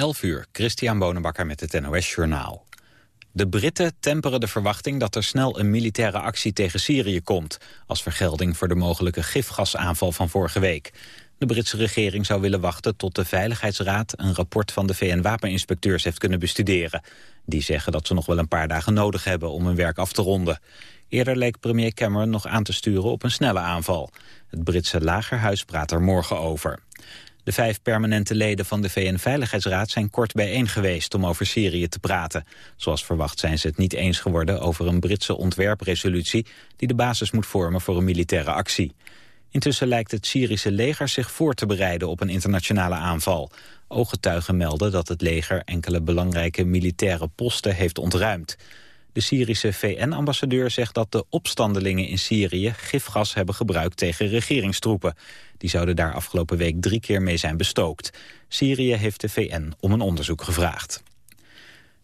11 uur, Christian Bonenbakker met het NOS Journaal. De Britten temperen de verwachting dat er snel een militaire actie tegen Syrië komt... als vergelding voor de mogelijke gifgasaanval van vorige week. De Britse regering zou willen wachten tot de Veiligheidsraad... een rapport van de VN-wapeninspecteurs heeft kunnen bestuderen. Die zeggen dat ze nog wel een paar dagen nodig hebben om hun werk af te ronden. Eerder leek premier Cameron nog aan te sturen op een snelle aanval. Het Britse lagerhuis praat er morgen over. De vijf permanente leden van de VN-veiligheidsraad zijn kort bijeen geweest om over Syrië te praten. Zoals verwacht zijn ze het niet eens geworden over een Britse ontwerpresolutie die de basis moet vormen voor een militaire actie. Intussen lijkt het Syrische leger zich voor te bereiden op een internationale aanval. Ooggetuigen melden dat het leger enkele belangrijke militaire posten heeft ontruimd. De Syrische VN-ambassadeur zegt dat de opstandelingen in Syrië gifgas hebben gebruikt tegen regeringstroepen. Die zouden daar afgelopen week drie keer mee zijn bestookt. Syrië heeft de VN om een onderzoek gevraagd.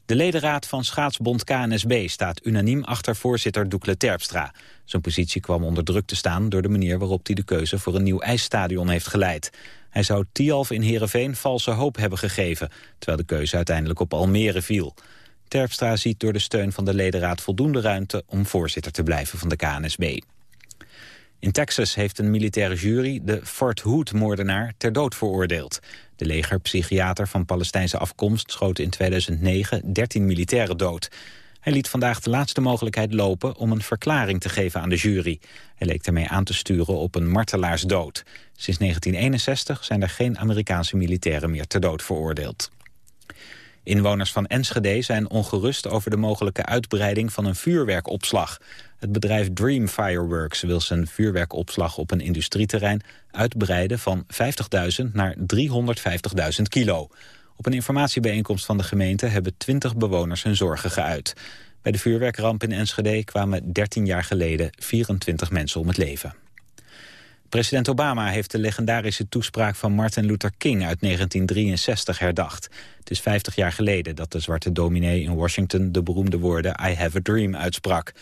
De ledenraad van schaatsbond KNSB staat unaniem achter voorzitter Doekle Terpstra. Zijn positie kwam onder druk te staan door de manier waarop hij de keuze voor een nieuw ijsstadion heeft geleid. Hij zou Tialf in Heerenveen valse hoop hebben gegeven, terwijl de keuze uiteindelijk op Almere viel. Terpstra ziet door de steun van de ledenraad voldoende ruimte om voorzitter te blijven van de KNSB. In Texas heeft een militaire jury de Fort Hood-moordenaar ter dood veroordeeld. De legerpsychiater van Palestijnse afkomst schoot in 2009 13 militairen dood. Hij liet vandaag de laatste mogelijkheid lopen om een verklaring te geven aan de jury. Hij leek daarmee aan te sturen op een martelaarsdood. Sinds 1961 zijn er geen Amerikaanse militairen meer ter dood veroordeeld. Inwoners van Enschede zijn ongerust over de mogelijke uitbreiding van een vuurwerkopslag. Het bedrijf Dream Fireworks wil zijn vuurwerkopslag op een industrieterrein uitbreiden van 50.000 naar 350.000 kilo. Op een informatiebijeenkomst van de gemeente hebben 20 bewoners hun zorgen geuit. Bij de vuurwerkramp in Enschede kwamen 13 jaar geleden 24 mensen om het leven. President Obama heeft de legendarische toespraak van Martin Luther King uit 1963 herdacht. Het is 50 jaar geleden dat de zwarte dominee in Washington de beroemde woorden I have a dream uitsprak.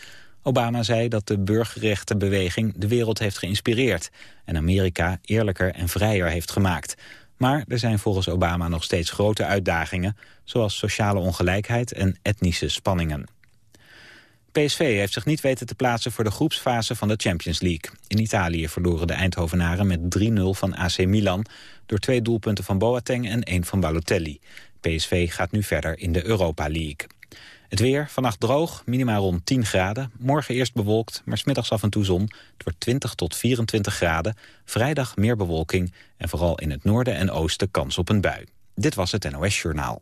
Obama zei dat de burgerrechtenbeweging de wereld heeft geïnspireerd... en Amerika eerlijker en vrijer heeft gemaakt. Maar er zijn volgens Obama nog steeds grote uitdagingen... zoals sociale ongelijkheid en etnische spanningen. PSV heeft zich niet weten te plaatsen voor de groepsfase van de Champions League. In Italië verloren de Eindhovenaren met 3-0 van AC Milan... door twee doelpunten van Boateng en één van Balotelli. PSV gaat nu verder in de Europa League. Het weer, vannacht droog, minimaal rond 10 graden. Morgen eerst bewolkt, maar smiddags af en toe zon. Het wordt 20 tot 24 graden. Vrijdag meer bewolking en vooral in het noorden en oosten kans op een bui. Dit was het NOS Journaal.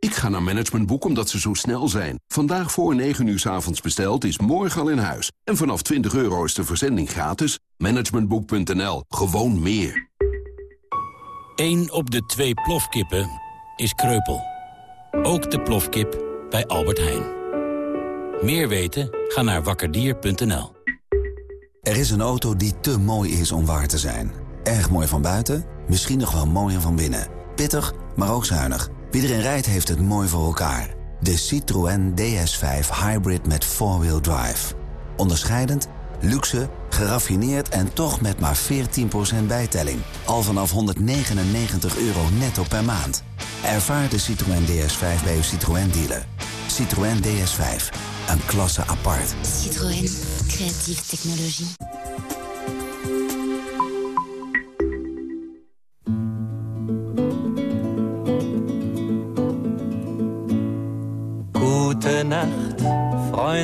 Ik ga naar Managementboek omdat ze zo snel zijn. Vandaag voor 9 uur s avonds besteld is morgen al in huis. En vanaf 20 euro is de verzending gratis. Managementboek.nl. Gewoon meer. 1 op de twee plofkippen is kreupel. Ook de plofkip bij Albert Heijn. Meer weten? Ga naar wakkerdier.nl. Er is een auto die te mooi is om waar te zijn. Erg mooi van buiten, misschien nog wel mooier van binnen. Pittig, maar ook zuinig. Wie erin rijdt heeft het mooi voor elkaar. De Citroën DS5 Hybrid met 4-wheel drive. Onderscheidend, luxe, geraffineerd en toch met maar 14% bijtelling. Al vanaf 199 euro netto per maand. Ervaar de Citroën DS5 bij uw Citroën dealer. Citroën DS5 een klasse apart. Citroën. Creatieve technologie.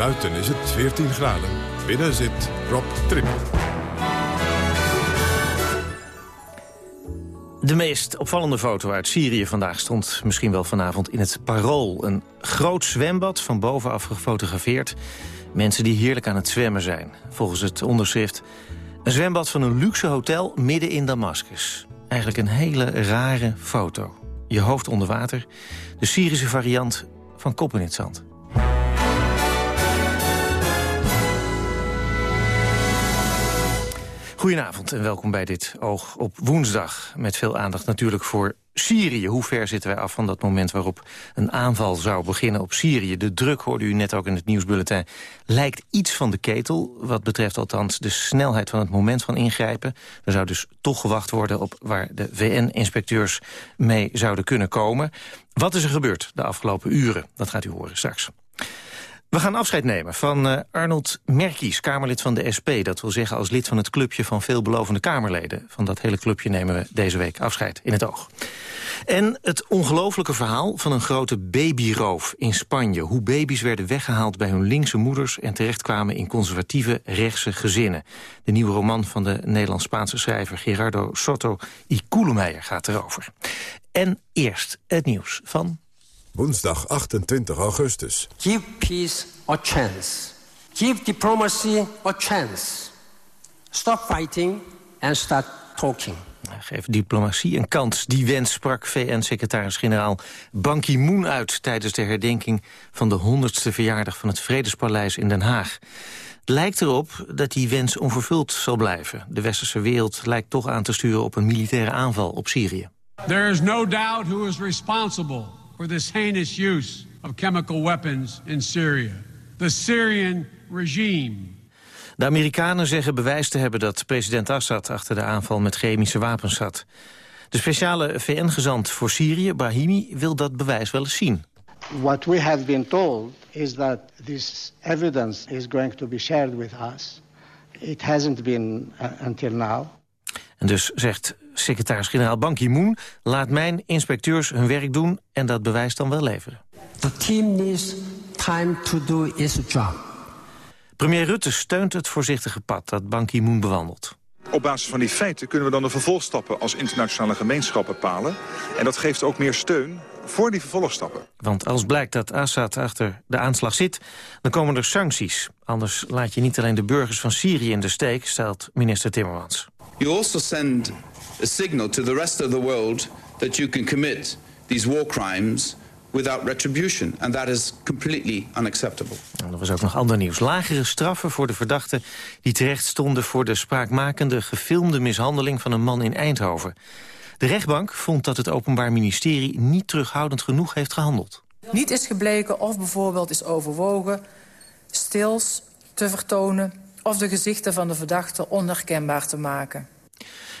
Buiten is het 14 graden. Binnen zit Rob Trip. De meest opvallende foto uit Syrië vandaag stond misschien wel vanavond in het Parool. Een groot zwembad van bovenaf gefotografeerd. Mensen die heerlijk aan het zwemmen zijn. Volgens het onderschrift een zwembad van een luxe hotel midden in Damascus. Eigenlijk een hele rare foto. Je hoofd onder water. De Syrische variant van kop in het zand. Goedenavond en welkom bij dit Oog op woensdag. Met veel aandacht natuurlijk voor Syrië. Hoe ver zitten wij af van dat moment waarop een aanval zou beginnen op Syrië? De druk, hoorde u net ook in het nieuwsbulletin, lijkt iets van de ketel. Wat betreft althans de snelheid van het moment van ingrijpen. Er zou dus toch gewacht worden op waar de VN-inspecteurs mee zouden kunnen komen. Wat is er gebeurd de afgelopen uren? Dat gaat u horen straks. We gaan afscheid nemen van uh, Arnold Merkies, Kamerlid van de SP. Dat wil zeggen als lid van het clubje van veelbelovende Kamerleden. Van dat hele clubje nemen we deze week afscheid in het oog. En het ongelofelijke verhaal van een grote babyroof in Spanje. Hoe baby's werden weggehaald bij hun linkse moeders... en terechtkwamen in conservatieve rechtse gezinnen. De nieuwe roman van de Nederlands-Spaanse schrijver Gerardo Soto y Koelemeijer gaat erover. En eerst het nieuws van Woensdag 28 augustus. Give peace a chance. Give diplomacy a chance. Stop fighting and start talking. Geef diplomatie een kans. Die wens sprak VN-secretaris-generaal Ban Ki-moon uit... tijdens de herdenking van de 100ste verjaardag van het Vredespaleis in Den Haag. Het lijkt erop dat die wens onvervuld zal blijven. De westerse wereld lijkt toch aan te sturen op een militaire aanval op Syrië. There is no doubt who is responsible for this heinous use of chemical weapons in Syria. The Syrian regime. De Amerikanen zeggen bewijs te hebben dat president Assad achter de aanval met chemische wapens zat. De speciale VN-gezant voor Syrië, Brahimi, wil dat bewijs wel eens zien. What we have been told is that this evidence is going to be shared with us. It hasn't been uh, until now. En dus zegt secretaris-generaal Ban Ki-moon... laat mijn inspecteurs hun werk doen en dat bewijs dan wel leveren. The team needs time to do its job. Premier Rutte steunt het voorzichtige pad dat Ban Ki-moon bewandelt. Op basis van die feiten kunnen we dan de vervolgstappen als internationale gemeenschap bepalen. En dat geeft ook meer steun voor die vervolgstappen. Want als blijkt dat Assad achter de aanslag zit, dan komen er sancties. Anders laat je niet alleen de burgers van Syrië in de steek, stelt minister Timmermans. You also send a signal to the rest of the world that you can commit these war crimes without retribution. And that is completely unacceptable. er was ook nog ander nieuws. Lagere straffen voor de verdachten die terecht stonden... voor de spraakmakende gefilmde mishandeling van een man in Eindhoven. De rechtbank vond dat het Openbaar Ministerie niet terughoudend genoeg heeft gehandeld. Niet is gebleken of bijvoorbeeld is overwogen stils te vertonen... of de gezichten van de verdachte onherkenbaar te maken.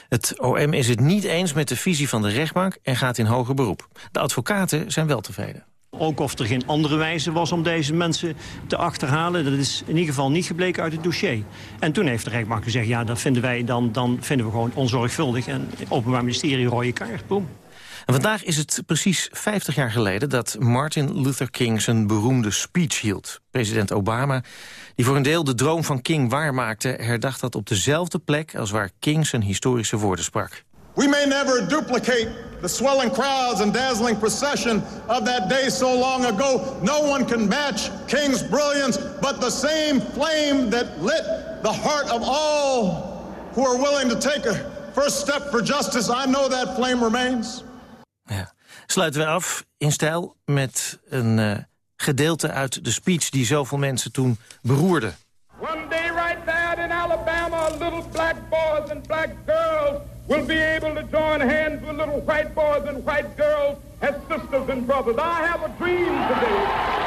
Het OM is het niet eens met de visie van de rechtbank en gaat in hoger beroep. De advocaten zijn wel tevreden. Ook of er geen andere wijze was om deze mensen te achterhalen. Dat is in ieder geval niet gebleken uit het dossier. En toen heeft de rechtbank gezegd, ja, dat vinden wij dan, dan vinden we gewoon onzorgvuldig. En het Openbaar Ministerie rode kaart, boem. En vandaag is het precies 50 jaar geleden dat Martin Luther King zijn beroemde speech hield. President Obama, die voor een deel de droom van King waarmaakte... herdacht dat op dezelfde plek als waar King zijn historische woorden sprak. We may never duplicate the swelling crowds and dazzling procession of that day so long ago. No one can match King's brilliance, but the same flame that lit the heart of all who are willing to take a first step for justice, I know that flame remains. Ja. Sluiten we af in stijl met een uh, gedeelte uit de speech die zoveel mensen toen beroerde. One day right there in Alabama, little black boys and black girls will be able to join hands with little white boys and white girls as sisters and brothers. I have a dream today.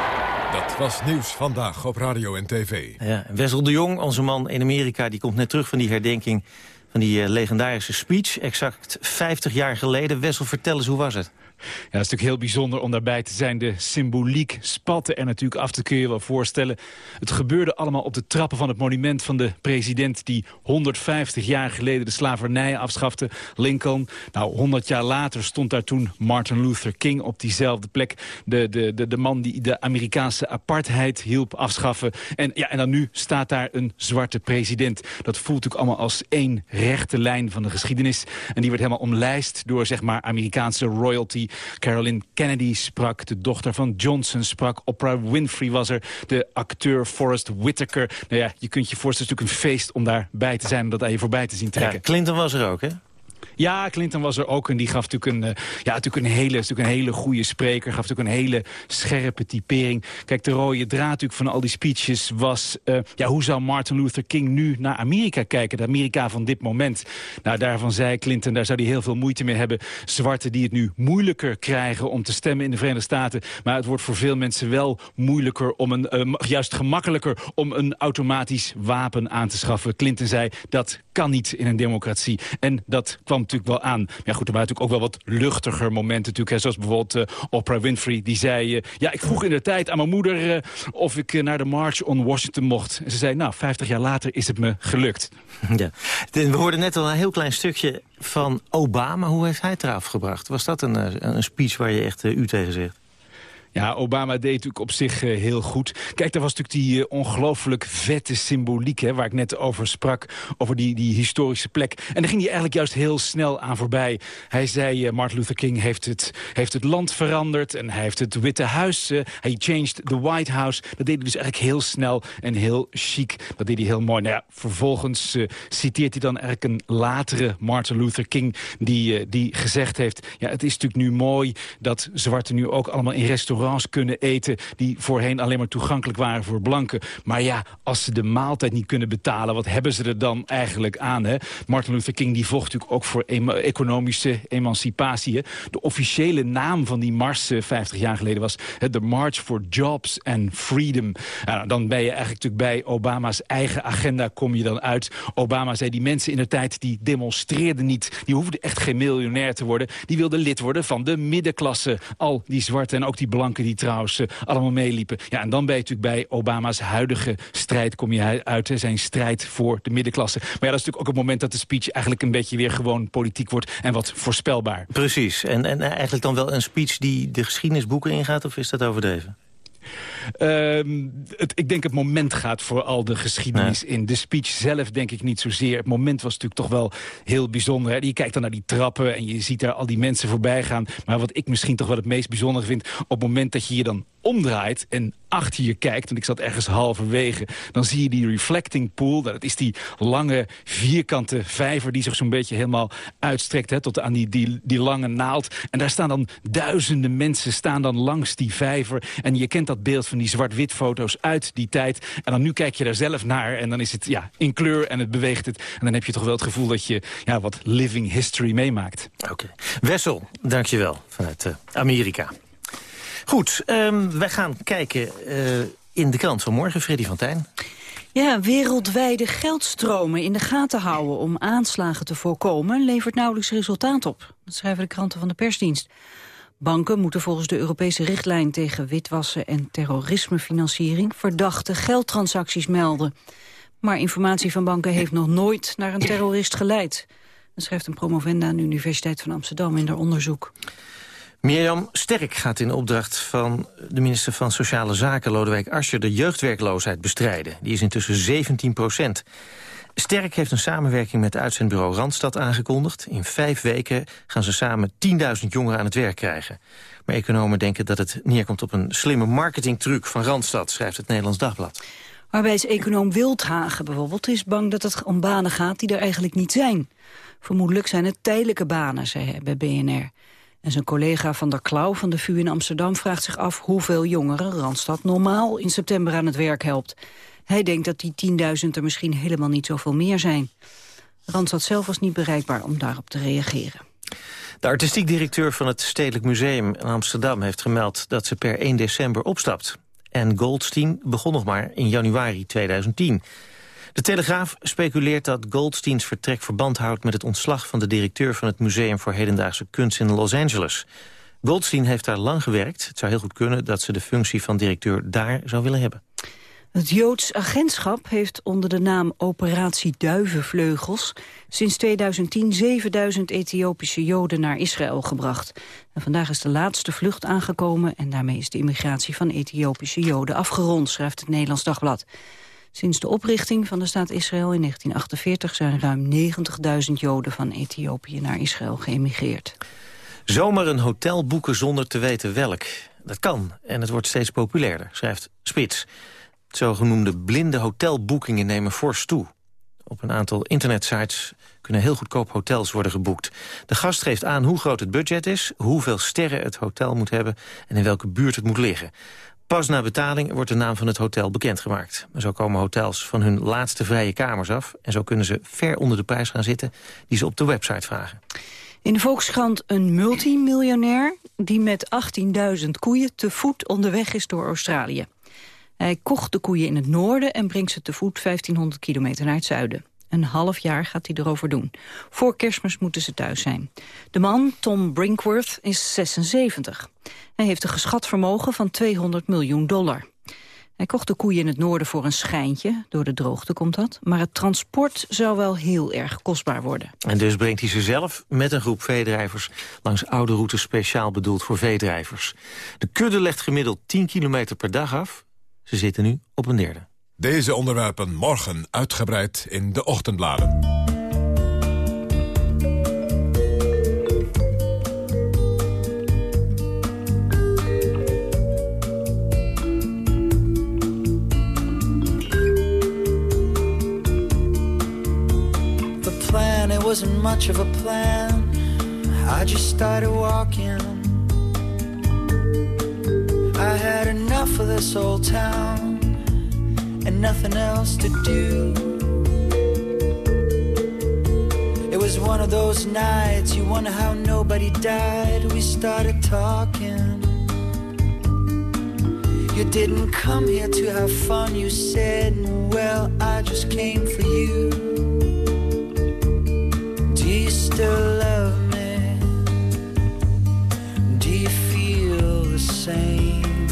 Dat was nieuws vandaag op radio en tv. Ja, Wessel de Jong, onze man in Amerika, die komt net terug van die herdenking van die uh, legendarische speech. Exact 50 jaar geleden. Wessel, vertel eens, hoe was het? Ja, dat is natuurlijk heel bijzonder om daarbij te zijn. De symboliek spatte er natuurlijk af, dat kun je wel voorstellen. Het gebeurde allemaal op de trappen van het monument van de president... die 150 jaar geleden de slavernij afschafte, Lincoln. Nou, 100 jaar later stond daar toen Martin Luther King op diezelfde plek. De, de, de, de man die de Amerikaanse apartheid hielp afschaffen. En, ja, en dan nu staat daar een zwarte president. Dat voelt natuurlijk allemaal als één rechte lijn van de geschiedenis. En die werd helemaal omlijst door zeg maar Amerikaanse royalty. Carolyn Kennedy sprak, de dochter van Johnson sprak. Oprah Winfrey was er, de acteur Forrest Whitaker. Nou ja, je kunt je voorstellen, het is natuurlijk een feest om daarbij te zijn... om dat aan je voorbij te zien trekken. Clinton was er ook, hè? Ja, Clinton was er ook en die gaf natuurlijk een, uh, ja, natuurlijk een, hele, natuurlijk een hele goede spreker. Gaf natuurlijk een hele scherpe typering. Kijk, de rode draad natuurlijk van al die speeches was... Uh, ja, hoe zou Martin Luther King nu naar Amerika kijken? De Amerika van dit moment. Nou, daarvan zei Clinton, daar zou hij heel veel moeite mee hebben. Zwarten die het nu moeilijker krijgen om te stemmen in de Verenigde Staten. Maar het wordt voor veel mensen wel moeilijker om een... Uh, juist gemakkelijker om een automatisch wapen aan te schaffen. Clinton zei, dat kan niet in een democratie. En dat kwam natuurlijk wel aan. Maar ja, goed, er waren natuurlijk ook wel wat luchtiger momenten. Natuurlijk, hè, zoals bijvoorbeeld uh, Oprah Winfrey. Die zei, uh, ja, ik vroeg in de tijd aan mijn moeder... Uh, of ik naar de March on Washington mocht. En ze zei, nou, 50 jaar later is het me gelukt. Ja. We hoorden net al een heel klein stukje van Obama. Hoe heeft hij het eraf gebracht? Was dat een, een speech waar je echt u tegen zegt? Ja, Obama deed natuurlijk op zich uh, heel goed. Kijk, daar was natuurlijk die uh, ongelooflijk vette symboliek... Hè, waar ik net over sprak, over die, die historische plek. En daar ging hij eigenlijk juist heel snel aan voorbij. Hij zei, uh, Martin Luther King heeft het, heeft het land veranderd... en hij heeft het Witte Huis, hij changed the White House. Dat deed hij dus eigenlijk heel snel en heel chic. Dat deed hij heel mooi. Nou ja, vervolgens citeert hij dan eigenlijk een latere Martin Luther King... die, die gezegd heeft, ja, het is natuurlijk nu mooi... dat zwarten nu ook allemaal in restaurants kunnen eten... die voorheen alleen maar toegankelijk waren voor blanken. Maar ja, als ze de maaltijd niet kunnen betalen... wat hebben ze er dan eigenlijk aan? Hè? Martin Luther King die vocht natuurlijk ook voor economische emancipatie. De officiële naam van die mars uh, 50 jaar geleden was... de March for Jobs and Freedom. Nou, dan ben je eigenlijk natuurlijk bij Obama's eigen agenda kom je dan uit. Obama zei die mensen in de tijd die demonstreerden niet. Die hoefden echt geen miljonair te worden. Die wilden lid worden van de middenklasse. Al die zwarte en ook die blanke die trouwens uh, allemaal meeliepen. Ja, en dan ben je natuurlijk bij Obama's huidige strijd... kom je uit, zijn strijd voor de middenklasse. Maar ja, dat is natuurlijk ook het moment dat de speech... eigenlijk een beetje weer gewoon politiek wordt en wat voorspelbaar. Precies. En, en eigenlijk dan wel een speech die de geschiedenisboeken ingaat... of is dat overdreven? Het, ik denk het moment gaat vooral de geschiedenis in. De speech zelf denk ik niet zozeer. Het moment was natuurlijk toch wel heel bijzonder. Hè? Je kijkt dan naar die trappen en je ziet daar al die mensen voorbij gaan. Maar wat ik misschien toch wel het meest bijzonder vind... op het moment dat je je dan omdraait en achter je kijkt... en ik zat ergens halverwege, dan zie je die reflecting pool. Dat is die lange vierkante vijver die zich zo'n beetje helemaal uitstrekt... Hè, tot aan die, die, lange naald. En daar staan dan duizenden mensen staan dan langs die vijver. En je kent dat beeld van die zwart-wit foto's uit die tijd. En dan nu kijk je daar zelf naar en dan is het ja, in kleur en het beweegt het. En dan heb je toch wel het gevoel dat je ja, wat living history meemaakt. Oké. Okay. Wessel, dankjewel vanuit uh, Amerika. Goed, um, wij gaan kijken uh, in de krant van morgen. Freddy van Tijn. Ja, wereldwijde geldstromen in de gaten houden om aanslagen te voorkomen... levert nauwelijks resultaat op. Dat schrijven de kranten van de persdienst. Banken moeten volgens de Europese richtlijn tegen witwassen en terrorismefinanciering verdachte geldtransacties melden. Maar informatie van banken heeft nog nooit naar een terrorist geleid. Dat schrijft een promovenda aan de Universiteit van Amsterdam in haar onderzoek. Mirjam Sterk gaat in opdracht van de minister van Sociale Zaken... Lodewijk Asscher de jeugdwerkloosheid bestrijden. Die is intussen 17 procent. Sterk heeft een samenwerking met uitzendbureau Randstad aangekondigd. In vijf weken gaan ze samen 10.000 jongeren aan het werk krijgen. Maar economen denken dat het neerkomt op een slimme marketingtruc van Randstad... schrijft het Nederlands Dagblad. Arbeidseconoom Wildhagen bijvoorbeeld is bang dat het om banen gaat die er eigenlijk niet zijn. Vermoedelijk zijn het tijdelijke banen, zei hij bij BNR. En zijn collega Van der Klauw van de VU in Amsterdam vraagt zich af... hoeveel jongeren Randstad normaal in september aan het werk helpt. Hij denkt dat die 10.000 er misschien helemaal niet zoveel meer zijn. Randstad zelf was niet bereikbaar om daarop te reageren. De artistiek directeur van het Stedelijk Museum in Amsterdam heeft gemeld dat ze per 1 december opstapt. En Goldstein begon nog maar in januari 2010. De Telegraaf speculeert dat Goldsteins vertrek verband houdt met het ontslag van de directeur van het Museum voor Hedendaagse Kunst in Los Angeles. Goldstein heeft daar lang gewerkt. Het zou heel goed kunnen dat ze de functie van directeur daar zou willen hebben. Het Joods agentschap heeft onder de naam Operatie Duivenvleugels... sinds 2010 7000 Ethiopische Joden naar Israël gebracht. En vandaag is de laatste vlucht aangekomen... en daarmee is de immigratie van Ethiopische Joden afgerond, schrijft het Nederlands Dagblad. Sinds de oprichting van de staat Israël in 1948... zijn ruim 90.000 Joden van Ethiopië naar Israël geëmigreerd. Zomaar een hotel boeken zonder te weten welk. Dat kan, en het wordt steeds populairder, schrijft Spits. Zogenoemde blinde hotelboekingen nemen fors toe. Op een aantal internetsites kunnen heel goedkoop hotels worden geboekt. De gast geeft aan hoe groot het budget is, hoeveel sterren het hotel moet hebben... en in welke buurt het moet liggen. Pas na betaling wordt de naam van het hotel bekendgemaakt. Zo komen hotels van hun laatste vrije kamers af... en zo kunnen ze ver onder de prijs gaan zitten die ze op de website vragen. In de Volkskrant een multimiljonair die met 18.000 koeien te voet onderweg is door Australië. Hij kocht de koeien in het noorden en brengt ze te voet 1500 kilometer naar het zuiden. Een half jaar gaat hij erover doen. Voor kerstmis moeten ze thuis zijn. De man, Tom Brinkworth, is 76. Hij heeft een geschat vermogen van 200 miljoen dollar. Hij kocht de koeien in het noorden voor een schijntje, door de droogte komt dat. Maar het transport zou wel heel erg kostbaar worden. En dus brengt hij ze zelf met een groep veedrijvers... langs oude routes speciaal bedoeld voor veedrijvers. De kudde legt gemiddeld 10 kilometer per dag af. Ze zitten nu op een derde. Deze onderwerpen morgen uitgebreid in de ochtendbladen. The plan, it wasn't much of a plan. I just started walking. I had enough of this old town and nothing else to do. It was one of those nights you wonder how nobody died. We started talking. You didn't come here to have fun, you said. Well, I just came for you. Do you still love me? Do you feel the same?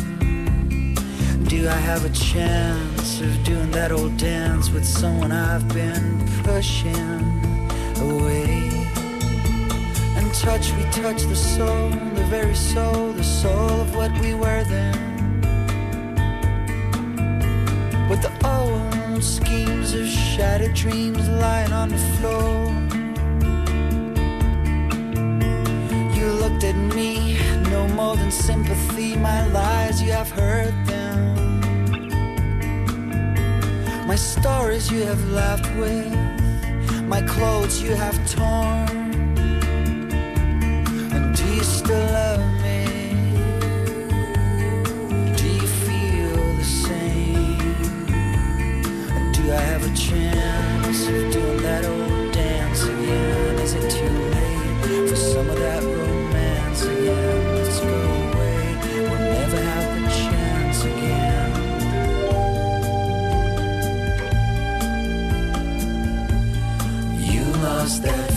Do I have a chance of doing that old dance with someone I've been pushing away? And touch, we touch the soul, the very soul, the soul of what we were then. With the old schemes of shattered dreams lying on the floor. You looked at me, no more than sympathy. My lies, you have heard them. My stories you have laughed with, my clothes you have torn. And do you still love me? Do you feel the same? And do I have a chance of doing that old dance again? Is it too late for some of that lost that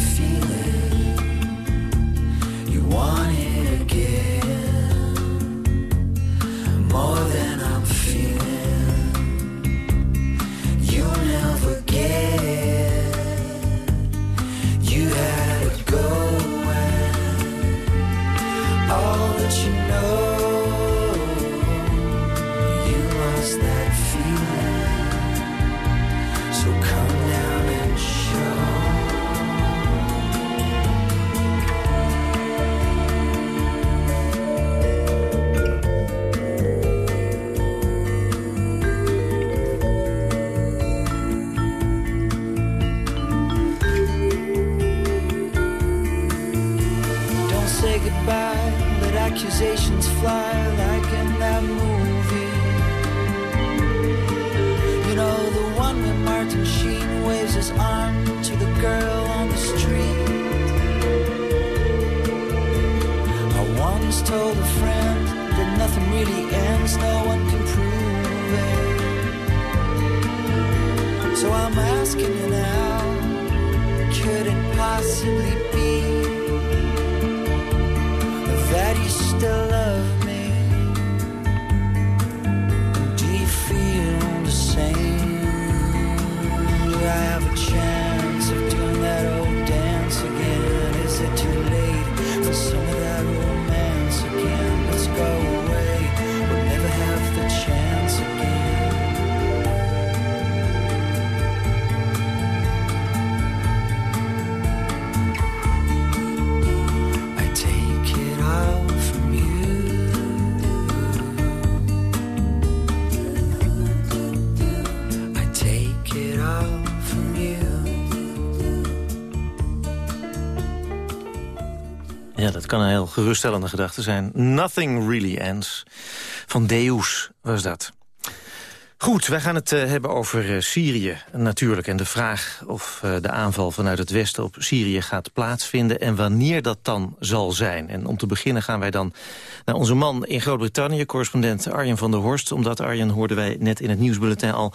geruststellende gedachte zijn. Nothing really ends. Van Deus was dat. Goed, wij gaan het eh, hebben over eh, Syrië natuurlijk. En de vraag of eh, de aanval vanuit het westen op Syrië gaat plaatsvinden... en wanneer dat dan zal zijn. En om te beginnen gaan wij dan naar onze man in Groot-Brittannië... correspondent Arjen van der Horst. Omdat, Arjen, hoorden wij net in het nieuwsbulletin al...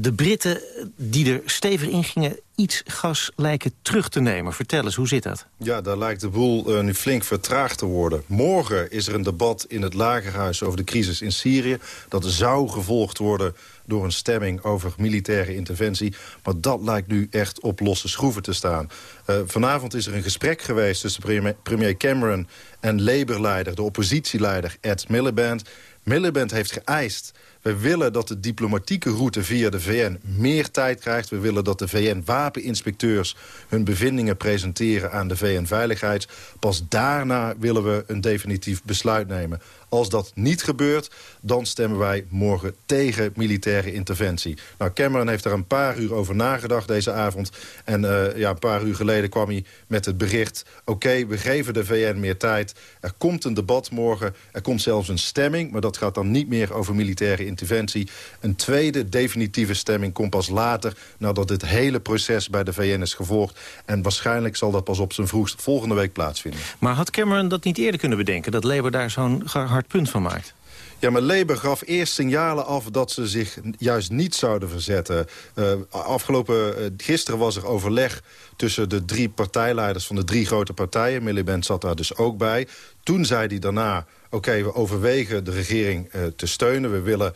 de Britten die er stevig in gingen iets gas lijken terug te nemen. Vertel eens, hoe zit dat? Ja, daar lijkt de boel eh, nu flink vertraagd te worden. Morgen is er een debat in het Lagerhuis over de crisis in Syrië. Dat zou gevolgd worden door een stemming over militaire interventie. Maar dat lijkt nu echt op losse schroeven te staan. Eh, vanavond is er een gesprek geweest tussen premier, premier Cameron en Labour-leider... de oppositieleider Ed Miliband. Miliband heeft geëist we willen dat de diplomatieke route via de VN meer tijd krijgt. We willen dat de VN-wapeninspecteurs hun bevindingen presenteren aan de VN-veiligheids. Pas daarna willen we een definitief besluit nemen. Als dat niet gebeurt, dan stemmen wij morgen tegen militaire interventie. Nou, Cameron heeft daar een paar uur over nagedacht deze avond. En eh, ja, een paar uur geleden kwam hij met het bericht... oké, we geven de VN meer tijd. Er komt een debat morgen. Er komt zelfs een stemming, maar dat gaat dan niet meer over militaire interventie. Een tweede definitieve stemming komt pas later... nadat het hele proces bij de VN is gevolgd. En waarschijnlijk zal dat pas op zijn vroegst volgende week plaatsvinden. Maar had Cameron dat niet eerder kunnen bedenken... dat Labour daar zo'n hard punt van maakt? Ja, maar Labour gaf eerst signalen af dat ze zich juist niet zouden verzetten. Uh, afgelopen, uh, gisteren was er overleg tussen de drie partijleiders van de drie grote partijen. Miliband zat daar dus ook bij. Toen zei hij daarna, oké, we overwegen de regering uh, te steunen. We, willen,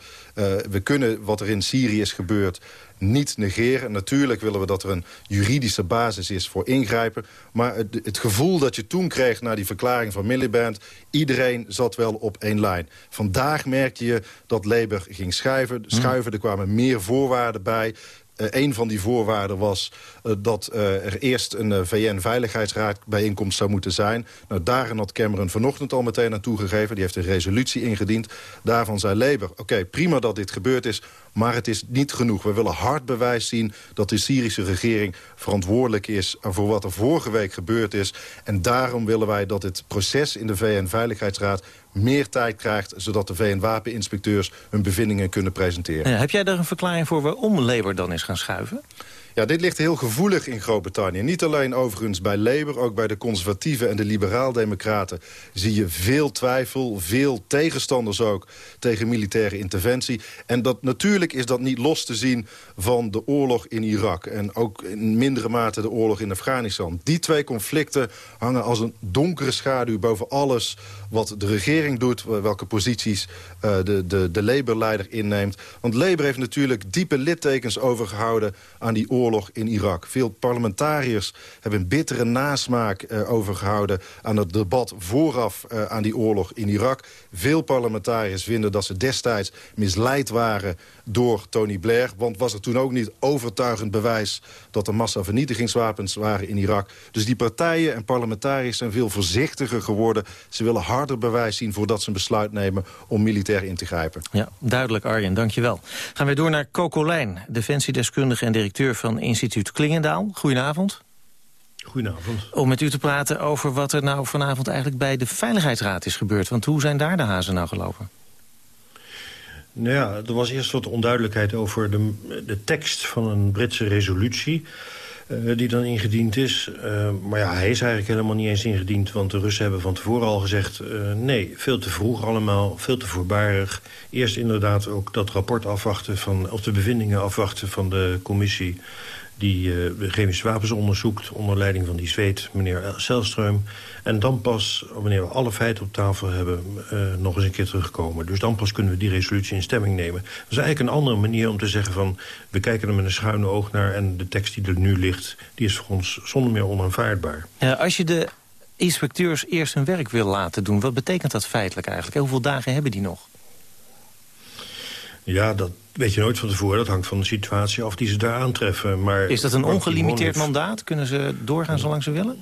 we kunnen wat er in Syrië is gebeurd niet negeren. Natuurlijk willen we dat er een juridische basis is voor ingrijpen. Maar het, het, gevoel dat je toen kreeg na die verklaring van Miliband... iedereen zat wel op één lijn. Vandaag merkte je dat Labour ging schuiven. schuiven. Er kwamen meer voorwaarden bij. Uh, een van die voorwaarden was uh, dat uh, er eerst een VN-veiligheidsraad bijeenkomst zou moeten zijn. Nou, daarin had Cameron vanochtend al meteen naartoe gegeven. Die heeft een resolutie ingediend. Daarvan zei Labour, oké, prima dat dit gebeurd is... maar het is niet genoeg. We willen hard bewijs zien dat de Syrische regering verantwoordelijk is... voor wat er vorige week gebeurd is. En daarom willen wij dat het proces in de VN-veiligheidsraad meer tijd krijgt... zodat de VN-wapeninspecteurs hun bevindingen kunnen presenteren. Ja, heb jij daar een verklaring voor waarom Labour dan is gaan schuiven? Ja, dit ligt heel gevoelig in Groot-Brittannië. Niet alleen overigens bij Labour, ook bij de conservatieven en de liberaal-democraten... zie je veel twijfel, veel tegenstanders ook tegen militaire interventie. En dat, natuurlijk is dat niet los te zien van de oorlog in Irak... en ook in mindere mate de oorlog in Afghanistan. Die twee conflicten hangen als een donkere schaduw boven alles wat de regering doet... welke posities uh, de, de, de Labour-leider inneemt. Want Labour heeft natuurlijk diepe littekens overgehouden aan die oorlog in Irak. Veel parlementariërs hebben een bittere nasmaak uh, overgehouden... aan het debat vooraf uh, aan die oorlog in Irak. Veel parlementariërs vinden dat ze destijds misleid waren door Tony Blair. Want was er toen ook niet overtuigend bewijs... dat er massavernietigingswapens waren in Irak. Dus die partijen en parlementariërs zijn veel voorzichtiger geworden. Ze willen harder bewijs zien voordat ze een besluit nemen... om militair in te grijpen. Ja, duidelijk Arjen, dankjewel. Gaan we door naar Coco Lijn, defensiedeskundige en directeur van instituut Klingendaal. Goedenavond. Goedenavond. Om met u te praten over wat er nou vanavond eigenlijk bij de Veiligheidsraad is gebeurd. Want hoe zijn daar de hazen nou gelopen? Nou ja, er was eerst wat onduidelijkheid over de, de tekst van een Britse resolutie... Uh, die dan ingediend is. Uh, maar ja, hij is eigenlijk helemaal niet eens ingediend... want de Russen hebben van tevoren al gezegd... Uh, nee, veel te vroeg allemaal, veel te voorbarig. Eerst inderdaad ook dat rapport afwachten... Van, of de bevindingen afwachten van de commissie die uh, chemische wapens onderzoekt... onder leiding van die zweet, meneer Selström. En dan pas, wanneer we alle feiten op tafel hebben... Uh, nog eens een keer terugkomen. Dus dan pas kunnen we die resolutie in stemming nemen. Dat is eigenlijk een andere manier om te zeggen van... we kijken er met een schuine oog naar... en de tekst die er nu ligt, die is voor ons zonder meer onaanvaardbaar. Ja, als je de inspecteurs eerst hun werk wil laten doen... wat betekent dat feitelijk eigenlijk? hoeveel dagen hebben die nog? Ja, dat weet je nooit van tevoren. Dat hangt van de situatie af die ze daar aantreffen. Maar is dat een ongelimiteerd mandaat? Kunnen ze doorgaan zolang ze willen?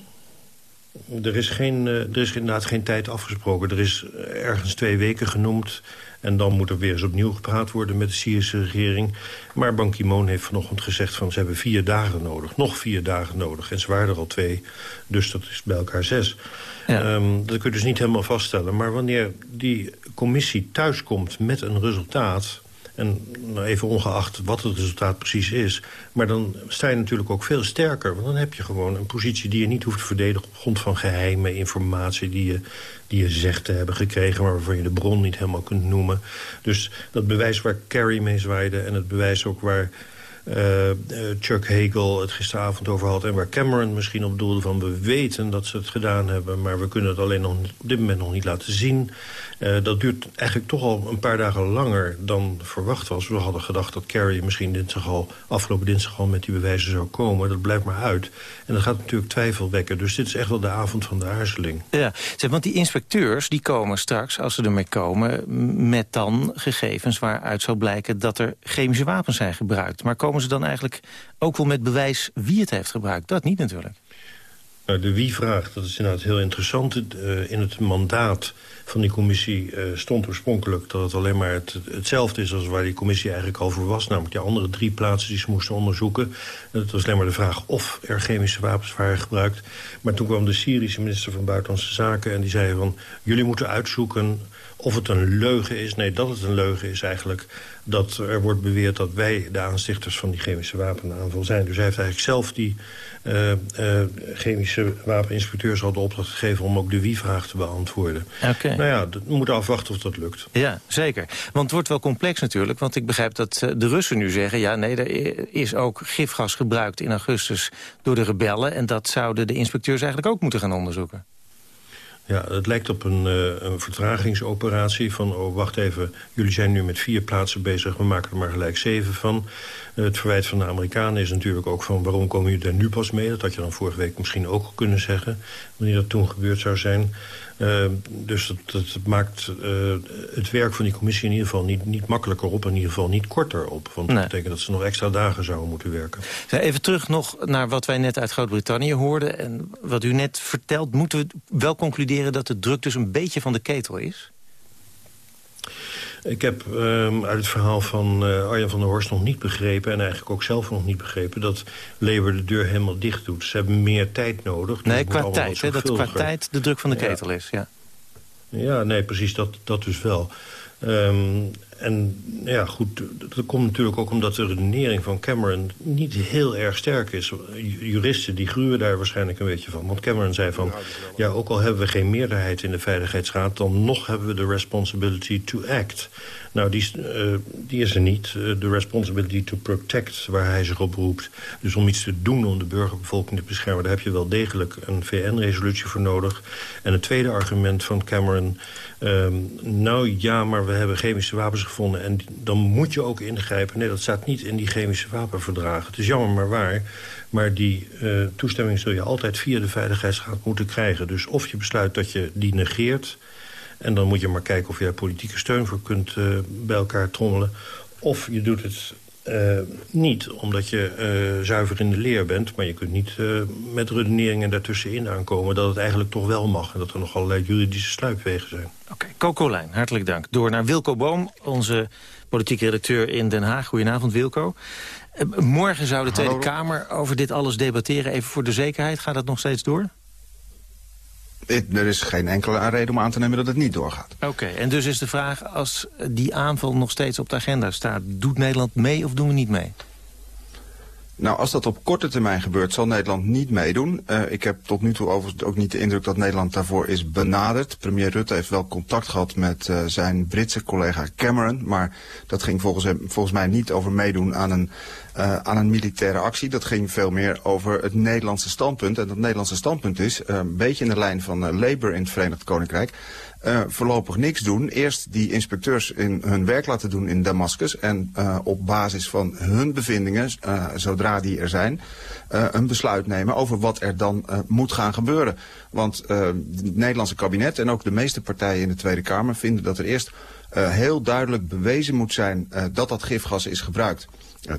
Er is, geen, eh, er is inderdaad geen tijd afgesproken. Er is ergens twee weken genoemd. En dan moet er weer eens opnieuw gepraat worden met de Syrische regering. Maar Ban Ki-moon heeft vanochtend gezegd van ze hebben vier dagen nodig. Nog vier dagen nodig. En ze waren er al twee. Dus dat is bij elkaar zes. Ja. Um, dat kun je dus niet helemaal vaststellen. Maar wanneer die commissie thuiskomt met een resultaat... En nou even ongeacht wat het resultaat precies is... maar dan sta je natuurlijk ook veel sterker. Want dan heb je gewoon een positie die je niet hoeft te verdedigen... op grond van geheime informatie die je, die je zegt te hebben gekregen... maar waarvan je de bron niet helemaal kunt noemen. Dus dat bewijs waar Kerry mee zwaaide... en het bewijs ook waar uh, Chuck Hagel het gisteravond over had... en waar Cameron misschien op doelde van... we weten dat ze het gedaan hebben... maar we kunnen het alleen nog op dit moment nog niet laten zien... Uh, dat duurt eigenlijk toch al een paar dagen langer dan verwacht was. We hadden gedacht dat Kerry misschien dinsdag al, afgelopen dinsdag al met die bewijzen zou komen. Dat blijft maar uit. En dat gaat natuurlijk twijfel wekken. Dus dit is echt wel de avond van de aarzeling. Ja, zeg, want die inspecteurs die komen straks, als ze ermee komen... met dan gegevens waaruit zou blijken dat er chemische wapens zijn gebruikt. Maar komen ze dan eigenlijk ook wel met bewijs wie het heeft gebruikt? Dat niet natuurlijk. Nou, de wie-vraag, dat is inderdaad heel interessant. Uh, in het mandaat van die commissie uh, stond oorspronkelijk... dat het alleen maar het, hetzelfde is als waar die commissie eigenlijk voor was. Namelijk die andere drie plaatsen die ze moesten onderzoeken. Het was alleen maar de vraag of er chemische wapens waren gebruikt. Maar toen kwam de Syrische minister van Buitenlandse Zaken... en die zei van, jullie moeten uitzoeken of het een leugen is. Nee, dat het een leugen is eigenlijk dat er wordt beweerd dat wij de aanstichters van die chemische wapenaanval zijn. Dus hij heeft eigenlijk zelf die uh, uh, chemische wapeninspecteurs al de opdracht gegeven om ook de wie-vraag te beantwoorden. Okay. Nou ja, we moeten afwachten of dat lukt. Ja, zeker. Want het wordt wel complex natuurlijk, want ik begrijp dat uh, de Russen nu zeggen... ja, nee, er is ook gifgas gebruikt in augustus door de rebellen... en dat zouden de inspecteurs eigenlijk ook moeten gaan onderzoeken. Ja, het lijkt op een, uh, een vertragingsoperatie van... oh, wacht even, jullie zijn nu met vier plaatsen bezig... we maken er maar gelijk zeven van. Uh, het verwijt van de Amerikanen is natuurlijk ook van... waarom komen jullie daar nu pas mee? Dat had je dan vorige week misschien ook kunnen zeggen... wanneer dat toen gebeurd zou zijn. Uh, dus dat, dat maakt uh, het werk van die commissie in ieder geval niet, niet makkelijker op... en in ieder geval niet korter op. Want dat betekent dat ze nog extra dagen zouden moeten werken. Even terug nog naar wat wij net uit Groot-Brittannië hoorden... en wat u net vertelt, moeten we wel concluderen... dat de druk dus een beetje van de ketel is? Ik heb um, uit het verhaal van uh, Arjen van der Horst nog niet begrepen... en eigenlijk ook zelf nog niet begrepen... dat Labour de deur helemaal dicht doet. Ze hebben meer tijd nodig. Nee, qua tijd. Hè, dat qua tijd de druk van de ketel ja. is. Ja, ja nee, precies. Dat, dat dus wel. Um, en ja, goed, dat komt natuurlijk ook omdat de redenering van Cameron niet heel erg sterk is. Juristen die gruwen daar waarschijnlijk een beetje van. Want Cameron zei van, ja, ook al hebben we geen meerderheid in de Veiligheidsraad... dan nog hebben we de responsibility to act. Nou, die, uh, die is er niet. De uh, responsibility to protect, waar hij zich op roept. Dus om iets te doen om de burgerbevolking te beschermen... daar heb je wel degelijk een VN-resolutie voor nodig. En het tweede argument van Cameron... Um, nou ja, maar we hebben chemische wapens gevonden... en dan moet je ook ingrijpen. Nee, dat staat niet in die chemische wapenverdragen. Het is jammer maar waar. Maar die uh, toestemming zul je altijd via de Veiligheidsraad moeten krijgen. Dus of je besluit dat je die negeert... en dan moet je maar kijken of je daar politieke steun voor kunt uh, bij elkaar trommelen... of je doet het uh, niet omdat je uh, zuiver in de leer bent... maar je kunt niet uh, met redeneringen daartussenin aankomen... dat het eigenlijk toch wel mag en dat er nog allerlei juridische sluipwegen zijn. Oké, okay, Coco Lijn, hartelijk dank. Door naar Wilco Boom, onze politieke redacteur in Den Haag. Goedenavond, Wilco. morgen zou de Tweede. Kamer over dit alles debatteren. Even voor de zekerheid, gaat dat nog steeds door? Er is geen enkele reden om aan te nemen dat het niet doorgaat. Oké, en dus is de vraag, als die aanval nog steeds op de agenda staat... doet Nederland mee of doen we niet mee? Nou, als dat op korte termijn gebeurt, zal Nederland niet meedoen. Uh, ik heb tot nu toe overigens ook niet de indruk dat Nederland daarvoor is benaderd. Premier Rutte heeft wel contact gehad met uh, zijn Britse collega Cameron. Maar dat ging volgens, hem, volgens mij niet over meedoen aan een, uh, aan een militaire actie. Dat ging veel meer over het Nederlandse standpunt. En dat Nederlandse standpunt is een beetje in de lijn van Labour in het Verenigd Koninkrijk uh, voorlopig niks doen. Eerst die inspecteurs in hun werk laten doen in Damascus. En uh, op basis van hun bevindingen, uh, zodra die er zijn, een besluit nemen over wat er dan moet gaan gebeuren. Want het Nederlandse kabinet en ook de meeste partijen in de Tweede Kamer vinden dat er eerst heel duidelijk bewezen moet zijn dat dat gifgas is gebruikt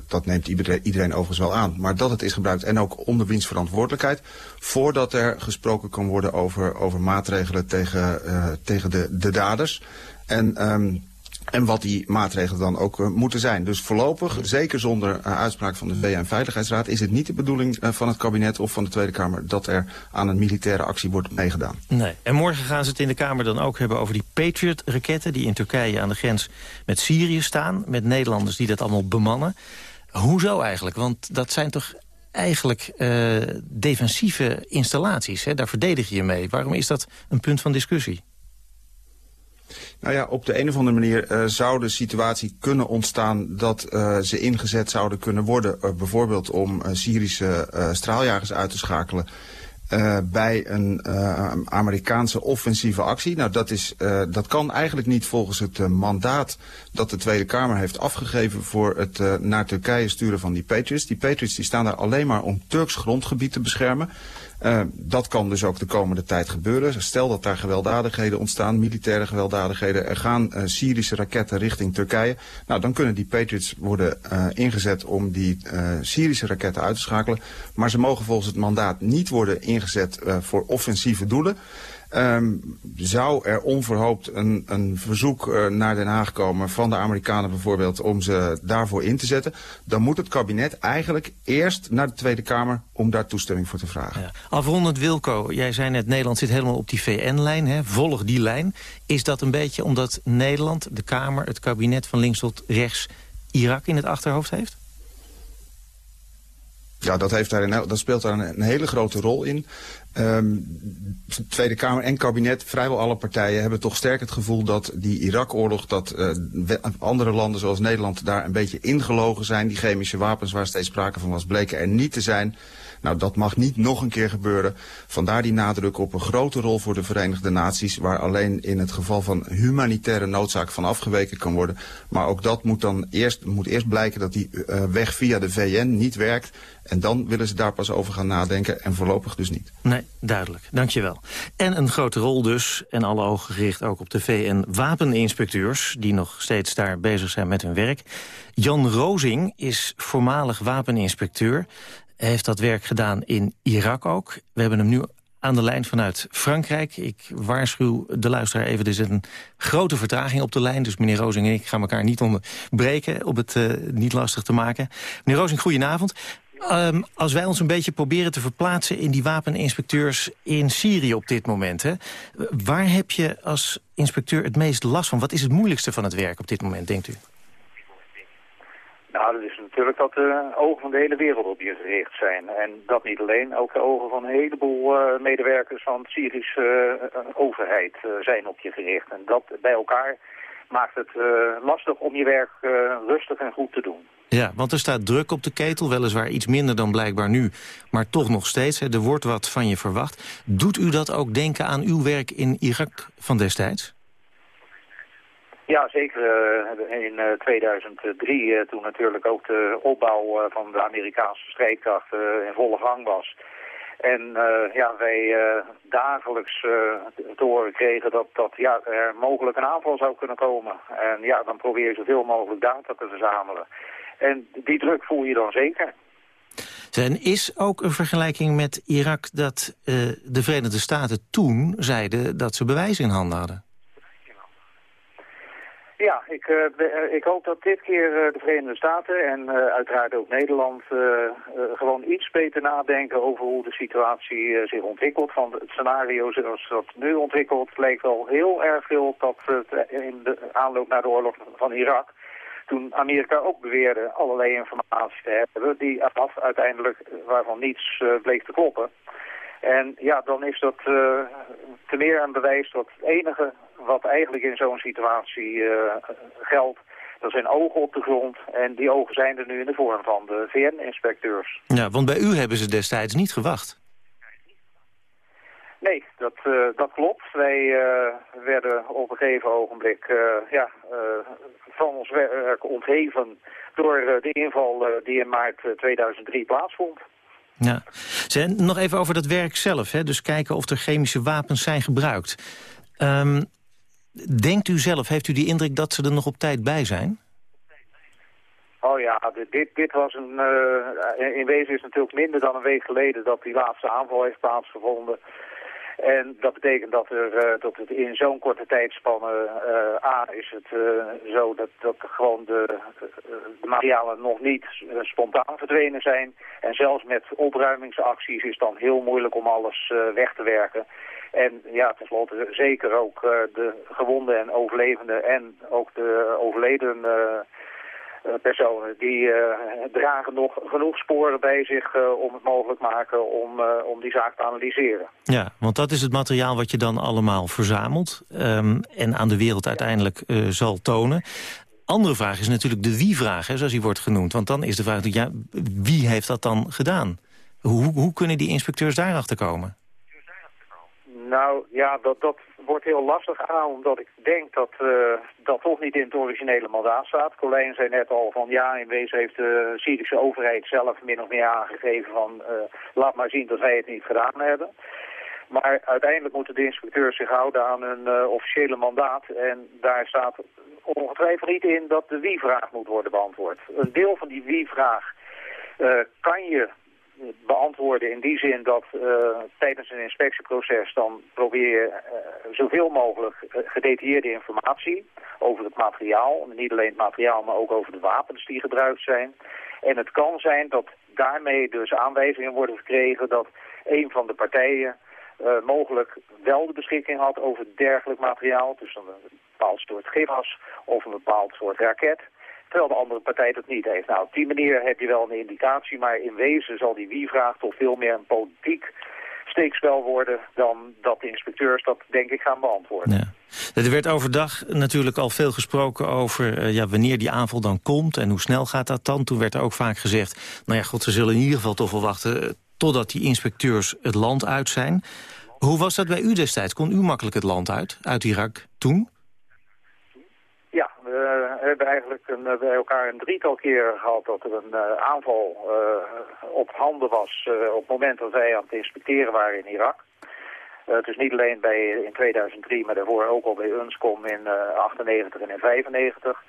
dat neemt iedereen, overigens wel aan. Maar dat het is gebruikt en ook onder wiens verantwoordelijkheid... voordat er gesproken kan worden over, over maatregelen tegen, uh, tegen de, de daders. En... Um, en wat die maatregelen dan ook uh, moeten zijn. Dus voorlopig, zeker zonder uh, uitspraak van de VN-veiligheidsraad... is het niet de bedoeling uh, van het kabinet of van de Tweede Kamer... dat er aan een militaire actie wordt meegedaan. Nee. En morgen gaan ze het in de Kamer dan ook hebben over die Patriot-raketten... die in Turkije aan de grens met Syrië staan... met Nederlanders die dat allemaal bemannen. Hoezo eigenlijk? Want dat zijn toch eigenlijk defensieve installaties. Hè? Daar verdedig je mee. Waarom is dat een punt van discussie? Nou ja, op de een of andere manier uh, zou de situatie kunnen ontstaan dat uh, ze ingezet zouden kunnen worden. Uh, bijvoorbeeld om Syrische straaljagers uit te schakelen. Bij een Amerikaanse offensieve actie. Nou, dat, is, dat kan eigenlijk niet volgens het mandaat dat de Tweede Kamer heeft afgegeven voor het naar Turkije sturen van die Patriots. Die Patriots die staan daar alleen maar om Turks grondgebied te beschermen. Uh, dat kan dus ook de komende tijd gebeuren. Stel dat daar gewelddadigheden ontstaan, militaire gewelddadigheden. Er gaan uh, Syrische raketten richting Turkije. Nou, dan kunnen die Patriots worden uh, ingezet om die Syrische raketten uit te schakelen. Maar ze mogen volgens het mandaat niet worden ingezet voor offensieve doelen. Um, zou er onverhoopt een, een verzoek uh, naar Den Haag komen van de Amerikanen bijvoorbeeld om ze daarvoor in te zetten, dan moet het kabinet eigenlijk eerst naar de Tweede Kamer om daar toestemming voor te vragen. Ja. Afrondend Wilco, jij zei net Nederland zit helemaal op die VN-lijn, volg die lijn. Is dat een beetje omdat Nederland, de Kamer, het kabinet van links tot rechts Irak in het achterhoofd heeft? Ja, dat, heeft daar een, dat speelt daar een, een hele grote rol in. Um, Tweede Kamer en kabinet, vrijwel alle partijen hebben toch sterk het gevoel dat die Irak-oorlog, dat uh, andere landen zoals Nederland daar een beetje ingelogen zijn. Die chemische wapens waar steeds sprake van was, bleken er niet te zijn. Nou, dat mag niet nog een keer gebeuren. Vandaar die nadruk op een grote rol voor de Verenigde Naties... waar alleen in het geval van humanitaire noodzaak van afgeweken kan worden. Maar ook dat moet dan eerst, moet eerst blijken dat die uh, weg via de VN niet werkt. En dan willen ze daar pas over gaan nadenken en voorlopig dus niet. Nee, duidelijk. Dankjewel. En een grote rol dus, en alle ogen gericht ook op de VN-wapeninspecteurs... die nog steeds daar bezig zijn met hun werk. Jan Rozing is voormalig wapeninspecteur. Hij heeft dat werk gedaan in Irak ook. We hebben hem nu aan de lijn vanuit Frankrijk. Ik waarschuw de luisteraar even, er is een grote vertraging op de lijn. Dus meneer Rozing en ik gaan elkaar niet onderbreken... om het uh, niet lastig te maken. Meneer Rozing, goedenavond. Um, als wij ons een beetje proberen te verplaatsen... in die wapeninspecteurs in Syrië op dit moment... Hè, waar heb je als inspecteur het meest last van? Wat is het moeilijkste van het werk op dit moment, denkt u? Nou, dat is natuurlijk dat de ogen van de hele wereld op je gericht zijn. En dat niet alleen, ook de ogen van een heleboel uh, medewerkers van de Syrische uh, overheid uh, zijn op je gericht. En dat bij elkaar maakt het lastig om je werk rustig en goed te doen. Ja, want er staat druk op de ketel, weliswaar iets minder dan blijkbaar nu, maar toch nog steeds. Hè, er wordt wat van je verwacht. Doet u dat ook denken aan uw werk in Irak van destijds? Ja, zeker uh, in uh, 2003, uh, toen natuurlijk ook de opbouw van de Amerikaanse strijdkrachten in volle gang was. En ja, wij dagelijks te horen kregen dat, dat ja, er mogelijk een aanval zou kunnen komen. En ja, dan probeer je zoveel mogelijk data te verzamelen. En die druk voel je dan zeker. En is ook een vergelijking met Irak dat de Verenigde Staten toen zeiden dat ze bewijs in handen hadden? Ja, ik, uh, ik hoop dat dit keer uh, de Verenigde Staten en uiteraard ook Nederland gewoon iets beter nadenken over hoe de situatie zich ontwikkelt. Van het scenario zoals dat nu ontwikkelt leek wel heel erg veel dat het in de aanloop naar de oorlog van Irak toen Amerika ook beweerde allerlei informatie te hebben, die af uiteindelijk waarvan niets bleek te kloppen. En ja, dan is dat uh, te meer een bewijs dat het enige wat eigenlijk in zo'n situatie uh, geldt, dat zijn ogen op de grond. En die ogen zijn er nu in de vorm van de VN-inspecteurs. Ja, want bij u hebben ze destijds niet gewacht. Nee, dat, uh, dat klopt. Wij werden op een gegeven ogenblik ja, van ons werk ontheven door de inval die in maart 2003 plaatsvond. Ja. nog even over dat werk zelf. Hè? Dus kijken of er chemische wapens zijn gebruikt. Um, denkt u zelf, heeft u die indruk dat ze er nog op tijd bij zijn? Oh ja, dit, dit was een... Uh, in wezen is natuurlijk minder dan een week geleden dat die laatste aanval heeft plaatsgevonden. En dat betekent dat, er, uh, dat het in zo'n korte tijdspanne, uh, A, is het uh, zo dat, dat gewoon de, materialen nog niet spontaan verdwenen zijn. En zelfs met opruimingsacties is het dan heel moeilijk om alles weg te werken. En ja, tenslotte zeker ook de gewonden en overlevenden en ook de overleden eh, personen die eh, dragen nog genoeg sporen bij zich eh, om het mogelijk maken om, om die zaak te analyseren. Ja, want dat is het materiaal wat je dan allemaal verzamelt um, en aan de wereld uiteindelijk zal tonen. Andere vraag is natuurlijk de wie-vraag, zoals die wordt genoemd. Want dan is de vraag, ja, wie heeft dat dan gedaan? Hoe, hoe kunnen die inspecteurs daarachter komen? Nou ja, dat, dat wordt heel lastig aan, omdat ik denk dat uh, dat toch niet in het originele mandaat staat. Colijn zei net al van ja, in wezen heeft de Syrische overheid zelf min of meer aangegeven van uh, laat maar zien dat wij het niet gedaan hebben. Maar uiteindelijk moeten de inspecteurs zich houden aan een uh, officiële mandaat. En daar staat ongetwijfeld niet in dat de wie-vraag moet worden beantwoord. Een deel van die wie-vraag kan je beantwoorden in die zin dat uh, tijdens een inspectieproces dan probeer je uh, zoveel mogelijk uh, gedetailleerde informatie over het materiaal. Niet alleen het materiaal, maar ook over de wapens die gebruikt zijn. En het kan zijn dat daarmee dus aanwijzingen worden gekregen dat een van de partijen mogelijk wel de beschikking had over dergelijk materiaal. Dus een bepaald soort gifas of een bepaald soort raket terwijl de andere partij dat niet heeft. Nou, op die manier heb je wel een indicatie, maar in wezen zal die wie-vraag toch veel meer een politiek steekspel worden dan dat de inspecteurs dat denk ik gaan beantwoorden. Ja. Er werd overdag natuurlijk al veel gesproken over uh, ja, wanneer die aanval dan komt en hoe snel gaat dat dan. Toen werd er ook vaak gezegd, nou ja, god, ze zullen in ieder geval toch wel wachten uh, totdat die inspecteurs het land uit zijn. Hoe was dat bij u destijds? Kon u makkelijk het land uit, uit Irak toen? We hebben eigenlijk een, eh, bij elkaar een drietal keer gehad dat er een uh, aanval uh, op handen was uh, op het moment dat wij aan het inspecteren waren in Irak. het is niet alleen bij, in 2003, maar daarvoor ook al bij UNSCOM in 98 en in 95.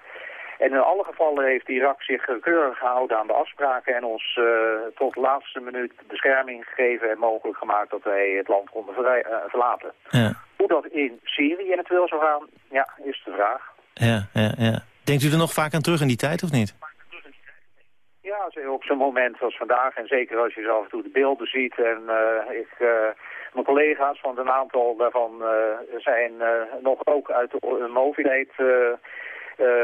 En in alle gevallen heeft Irak zich keurig gehouden aan de afspraken en ons tot de laatste minuut bescherming gegeven en mogelijk gemaakt dat wij het land konden verlaten. Ja. Hoe dat in Syrië eventueel zou gaan, ja, is de vraag. Ja, ja, ja. Denkt u er nog vaak aan terug in die tijd, of niet? Ja, op zo'n moment als vandaag. En zeker als je zo af en toe de beelden ziet. En uh, ik, uh, mijn collega's, want een aantal daarvan uh, zijn nog ook uit de mobiliteit...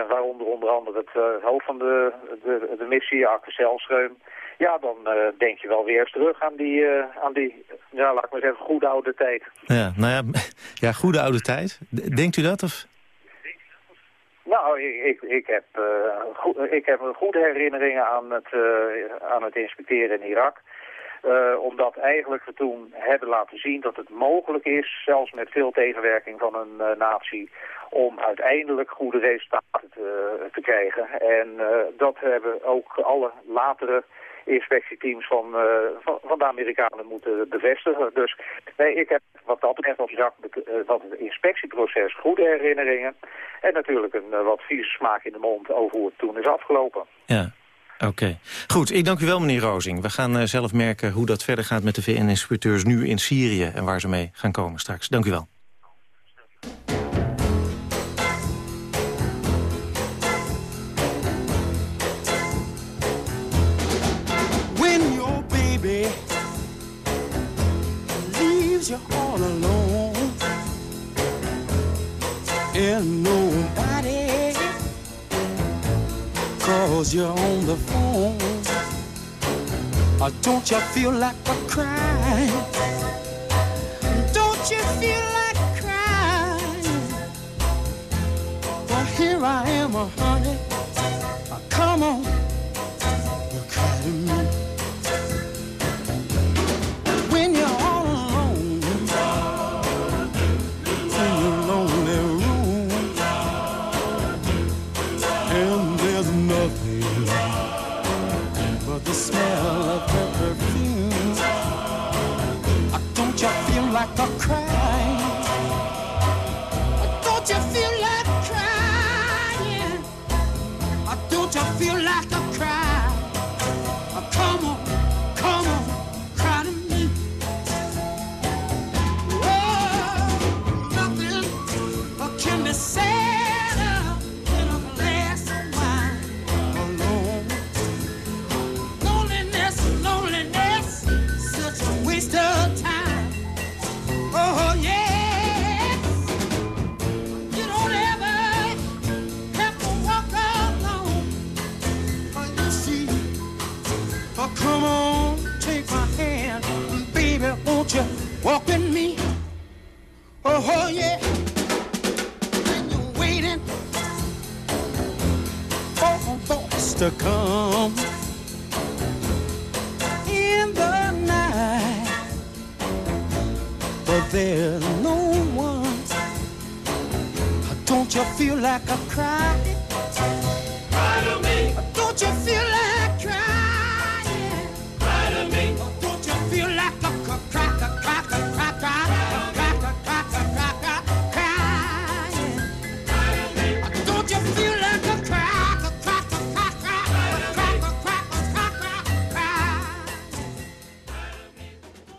waaronder onder andere het hoofd van de, de, de missie, Akke Zelschreum. Ja, dan denk je wel weer eens terug aan die, aan die ja, laat ik maar zeggen, goede oude tijd. Ja, nou ja, ja goede oude tijd. Denkt u dat? Of? Nou, ik, ik, heb, uh, ik heb goede herinneringen aan het, uh, aan het inspecteren in Irak. Uh, omdat eigenlijk we toen hebben laten zien dat het mogelijk is, zelfs met veel tegenwerking van een natie, om uiteindelijk goede resultaten te, te krijgen. En dat hebben ook alle latere inspectieteams van, uh, van, van, de Amerikanen moeten bevestigen. Dus nee, ik heb wat dat betreft als Jacques, uh, wat het inspectieproces goede herinneringen. En natuurlijk een uh, wat vieze smaak in de mond over hoe het toen is afgelopen. Ja. Oké. Goed, ik dank u wel, meneer Rozing. We gaan zelf merken hoe dat verder gaat met de VN-inspecteurs nu in Syrië... en waar ze mee gaan komen straks. Dank u wel. Cause you're on the phone. Don't you feel like a crying? Don't you feel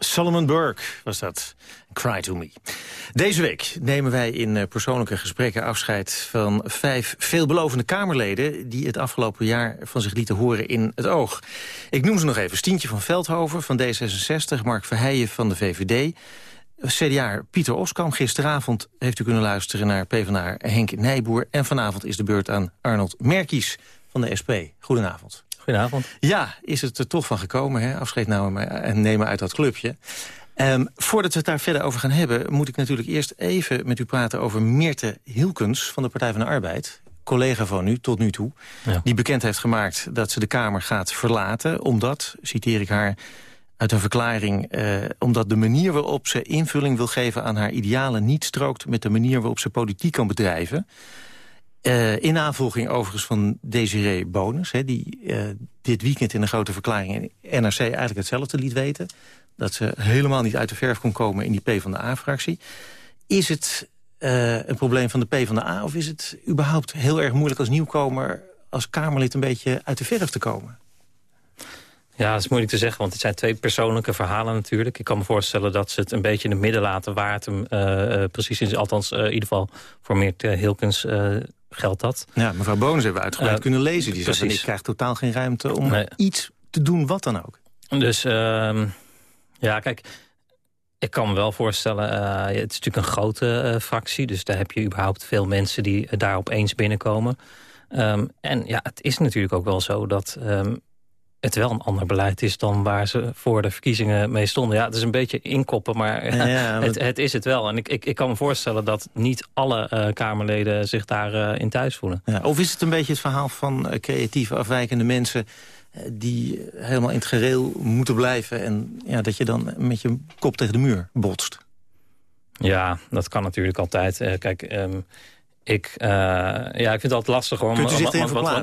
Solomon Burke was dat. Cry to me. Deze week nemen wij in eh, persoonlijke gesprekken afscheid van vijf veelbelovende Kamerleden die het afgelopen jaar van zich lieten horen in het oog. Ik noem ze nog even. Stientje van Veldhoven van D66, Mark Verheijen van de VVD, CDA Pieter Oskam. Gisteravond heeft u kunnen luisteren naar PvdA Henk Nijboer en vanavond is de beurt aan Arnold Merkies van de SP. Goedenavond. Goedenavond. Ja, is het er toch van gekomen, hè? afscheid nemen en nemen uit dat clubje. Ehm, voordat we het daar verder over gaan hebben... moet ik natuurlijk eerst even met u praten over Meerte Hilkens... van de Partij van de Arbeid, collega van u tot nu toe... Ja. die bekend heeft gemaakt dat ze de Kamer gaat verlaten... omdat, citeer ik haar uit een verklaring... Eh, omdat de manier waarop ze invulling wil geven aan haar idealen... niet strookt met de manier waarop ze politiek kan bedrijven... Eh, in navolging overigens van Desiree Bonus... Die eh, dit weekend in een grote verklaring in NRC eigenlijk hetzelfde liet weten. Dat ze helemaal niet uit de verf kon komen in die PvdA-fractie. Is het eh, een probleem van de PvdA of is het überhaupt heel erg moeilijk als nieuwkomer... als Kamerlid een beetje uit de verf te komen? Ja, dat is moeilijk te zeggen, want het zijn twee persoonlijke verhalen natuurlijk. Ik kan me voorstellen dat ze het een beetje in het midden laten waar precies is. Althans, in ieder geval voor Meert Hilkens geldt dat. Ja, mevrouw Bonus hebben we uitgebreid kunnen lezen. Die zegt, ik krijg totaal geen ruimte om Nee. iets te doen, wat dan ook. Dus ehm, ja, kijk, ik kan me wel voorstellen, eh, het is natuurlijk een grote eh, fractie... dus daar heb je überhaupt veel mensen die eh, daar opeens binnenkomen. Ehm, en ja, het is natuurlijk ook wel zo dat ehm, het wel een ander beleid is... dan waar ze voor de verkiezingen mee stonden. Ja, het is een beetje inkoppen, maar Ja, ja, het, het is het wel. En ik, ik, ik kan me voorstellen dat niet alle eh, Kamerleden zich daarin in thuis voelen. Ja, of is het een beetje het verhaal van eh, creatieve afwijkende mensen... eh, die helemaal in het gereel moeten blijven... en ja, dat je dan met je kop tegen de muur botst? Ja, dat kan natuurlijk altijd. Eh, kijk, ehm, ik, eh, ja, ik vind het altijd lastig hoor. Want,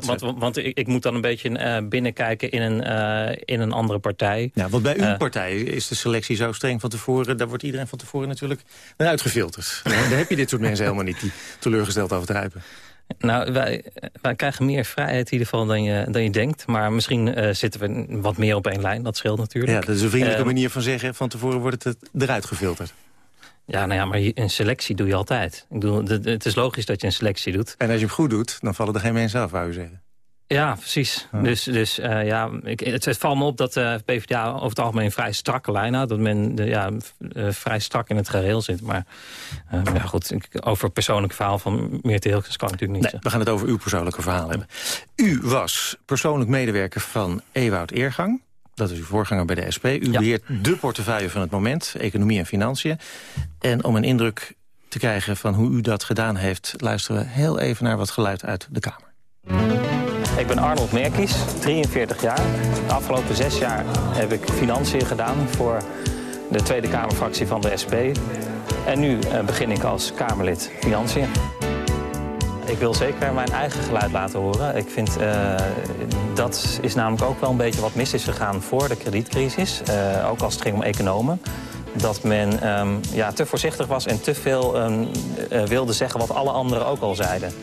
want, want, want, ik, ik moet dan een beetje eh, binnenkijken in een, eh, in een andere partij. Ja, want bij uw partij is de selectie zo streng van tevoren... daar wordt iedereen van tevoren natuurlijk eruit gefilterd. daar heb je dit soort mensen helemaal niet die teleurgesteld over druipen. Nou, wij, wij krijgen meer vrijheid in ieder geval dan je, dan je denkt. Maar misschien zitten we wat meer op één lijn. Dat scheelt natuurlijk. Ja, dat is een vriendelijke manier van zeggen... van tevoren wordt het eruit gefilterd. Ja, nou ja, maar je- een selectie doe je altijd. Ik bedoel, het- is logisch dat je een selectie doet. En als je hem goed doet, dan vallen er geen mensen af, wou u zeggen. Ja, precies. Dus, dus uh, ja, ik, het, het, valt me op dat de uh, PvdA over het algemeen een vrij strakke lijn houdt. Dat men de, ja, uh, vrij strak in het gereel zit. Maar ja, goed, ik, over het persoonlijke verhaal van Meerte Hilkens kan ik natuurlijk niet nee, We gaan het over uw persoonlijke verhaal hebben. U was persoonlijk medewerker van Ewout Eergang. Dat is uw voorganger bij de SP. U ja. beheert de portefeuille van het moment, economie en financiën. En om een indruk te krijgen van hoe u dat gedaan heeft... luisteren we heel even naar wat geluid uit de Kamer. Ik ben Arnold Merkies, 43 jaar. De afgelopen zes jaar heb ik financiën gedaan voor de Tweede Kamerfractie van de SP. En nu uh, begin ik als Kamerlid financiën. Ik wil zeker mijn eigen geluid laten horen. Ik vind uh, dat is namelijk ook wel een beetje wat mis is gegaan voor de kredietcrisis. Uh, ook als het ging om economen. Dat men um, ja, te voorzichtig was en te veel um, wilde zeggen wat alle anderen ook al zeiden.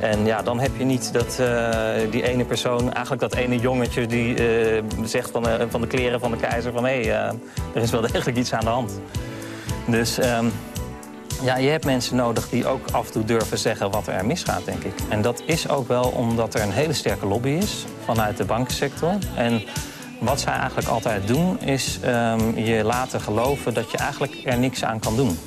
En ja, dan heb je niet dat uh, die ene persoon, eigenlijk dat ene jongetje... die uh, zegt van, van de kleren van de keizer van... hé, hey, er is wel degelijk iets aan de hand. Dus um, ja, je hebt mensen nodig die ook af en toe durven zeggen wat er misgaat, denk ik. En dat is ook wel omdat er een hele sterke lobby is vanuit de bankensector. En wat zij eigenlijk altijd doen, is um, je laten geloven dat je eigenlijk er niks aan kan doen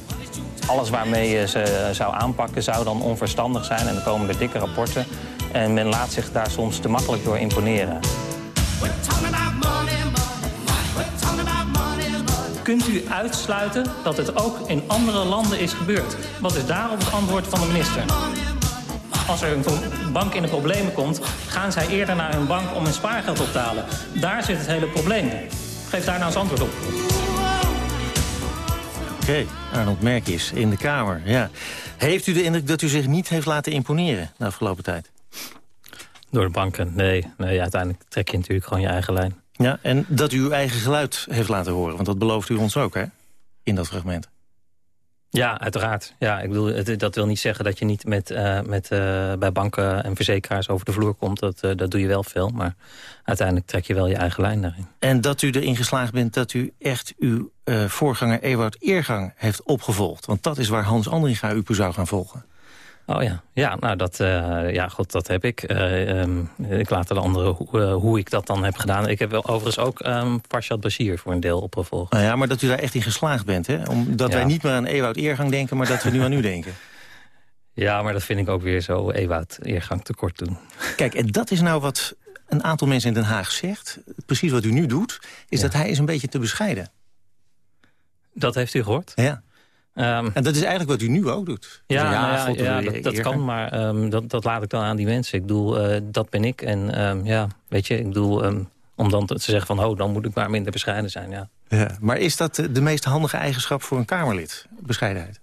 alles waarmee je ze zou aanpakken zou dan onverstandig zijn. En dan komen er dikke rapporten. En men laat zich daar soms te makkelijk door imponeren. Kunt u uitsluiten dat het ook in andere landen is gebeurd? Wat is daarop het antwoord van de minister? Als er een bank in de problemen komt, gaan zij eerder naar hun bank om hun spaargeld op te halen. Daar zit het hele probleem. Geef daar nou eens antwoord op. Oké, okay, Arnold Merkis in de Kamer. Ja. Heeft u de indruk dat u zich niet heeft laten imponeren de afgelopen tijd? Door de banken? Nee. nee uiteindelijk trek je natuurlijk gewoon je eigen lijn. Ja, en dat u uw eigen geluid heeft laten horen. Want dat belooft u ons ook, hè? In dat fragment. Ja, uiteraard. Ja, ik bedoel, het, dat wil niet zeggen dat je niet met, uh, met, uh, bij banken en verzekeraars over de vloer komt. Dat, uh, dat doe je wel veel, maar uiteindelijk trek je wel je eigen lijn daarin. En dat u erin geslaagd bent dat u echt uw voorganger Ewout Eergang heeft opgevolgd. Want dat is waar Hans Andringa u zou gaan volgen. Oh ja, ja nou dat, uh, ja, goed, dat heb ik. Uh, um, ik laat de anderen ho uh, hoe ik dat dan heb gedaan. Ik heb wel overigens ook um, Farshad Bashir voor een deel opgevolgd. Nou ja, maar dat u daar echt in geslaagd bent, hè? Omdat ja. wij niet meer aan Ewout Eergang denken, maar dat we nu aan u denken. Ja, maar dat vind ik ook weer zo Ewout Eergang tekort doen. Kijk, en dat is nou wat een aantal mensen in Den Haag zegt. Precies wat u nu doet, is ja. dat hij is een beetje te bescheiden. Dat heeft u gehoord? Ja. Um, en dat is eigenlijk wat u nu ook doet. Ja, ja, ja, ja dat, dat kan, maar um, dat, dat laat ik dan aan die mensen. Ik bedoel, uh, dat ben ik. En um, ja, weet je, ik bedoel, om dan te zeggen van... oh, dan moet ik maar minder bescheiden zijn, ja. ja maar is dat de meest handige eigenschap voor een Kamerlid? Bescheidenheid?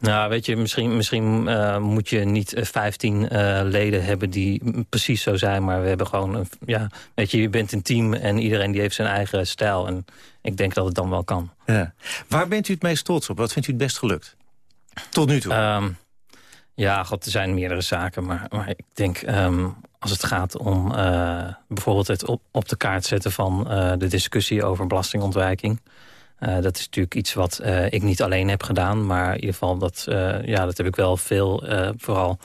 Nou, weet je, misschien, misschien uh, moet je niet 15 uh, leden hebben die precies zo zijn. Maar we hebben gewoon, een, ja, weet je, je bent een team en iedereen die heeft zijn eigen stijl. En ik denk dat het dan wel kan. Ja. Waar bent u het meest trots op? Wat vindt u het best gelukt? Tot nu toe. Um, ja, god, er zijn meerdere zaken. Maar, maar ik denk, um, als het gaat om uh, bijvoorbeeld het op, op de kaart zetten van de discussie over belastingontwijking... Uh, dat is natuurlijk iets wat ik niet alleen heb gedaan. Maar in ieder geval, dat, ja, dat heb ik wel veel, vooral...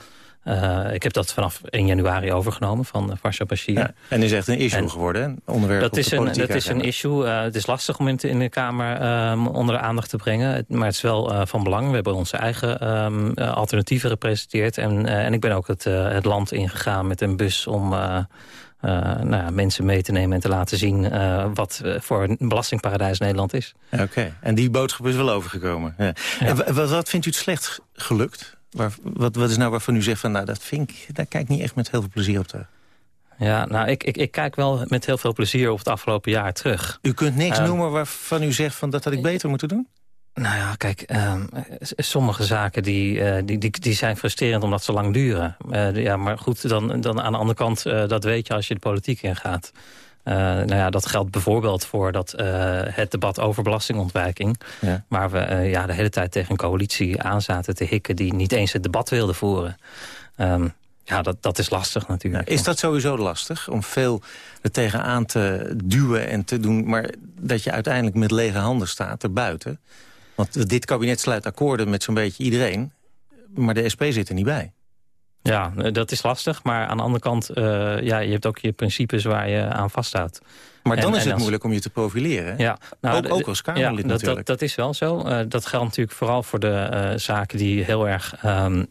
ik heb dat vanaf 1 januari overgenomen van uh, Farsha Bashir. Ja, en is echt een issue en, geworden, onderwerp dat is een, Dat is een issue. het is lastig om het in de Kamer um, onder de aandacht te brengen. Maar het is wel van belang. We hebben onze eigen um, alternatieven gepresenteerd. En, en ik ben ook het, het land ingegaan met een bus om... Uh, nou ja, mensen mee te nemen en te laten zien uh, wat voor een belastingparadijs Nederland is. Oké, okay. en die boodschap is wel overgekomen. Ja. Ja. En wat vindt u het slecht gelukt? Waar, wat, wat is nou waarvan u zegt van nou dat vind ik, daar kijk ik niet echt met heel veel plezier op terug? Ja, nou, ik, ik, ik kijk wel met heel veel plezier op het afgelopen jaar terug. U kunt niks uh, noemen waarvan u zegt van dat had ik beter moeten doen? Nou ja, kijk, um, sommige zaken die, uh, die, die, die, zijn frustrerend omdat ze lang duren. Uh, ja, maar goed, dan, dan aan de andere kant, uh, dat weet je als je de politiek ingaat. Nou ja, dat geldt bijvoorbeeld voor dat, het debat over belastingontwijking. Ja. Waar we ja, de hele tijd tegen een coalitie aan zaten te hikken... die niet eens het debat wilde voeren. Um, Ja, dat, dat is lastig natuurlijk. is dat sowieso lastig, om veel er tegenaan te duwen en te doen... maar dat je uiteindelijk met lege handen staat erbuiten? Want dit kabinet sluit akkoorden met zo'n beetje iedereen... maar de SP zit er niet bij. Ja, dat is lastig. Maar aan de andere kant, uh, ja, je hebt ook je principes waar je aan vasthoudt. Maar dan is het moeilijk om je te profileren. Ja, nou, ook, ook als Kamerlid ja, natuurlijk. Dat, dat, is wel zo. Uh, dat geldt natuurlijk vooral voor de uh, zaken die heel erg um,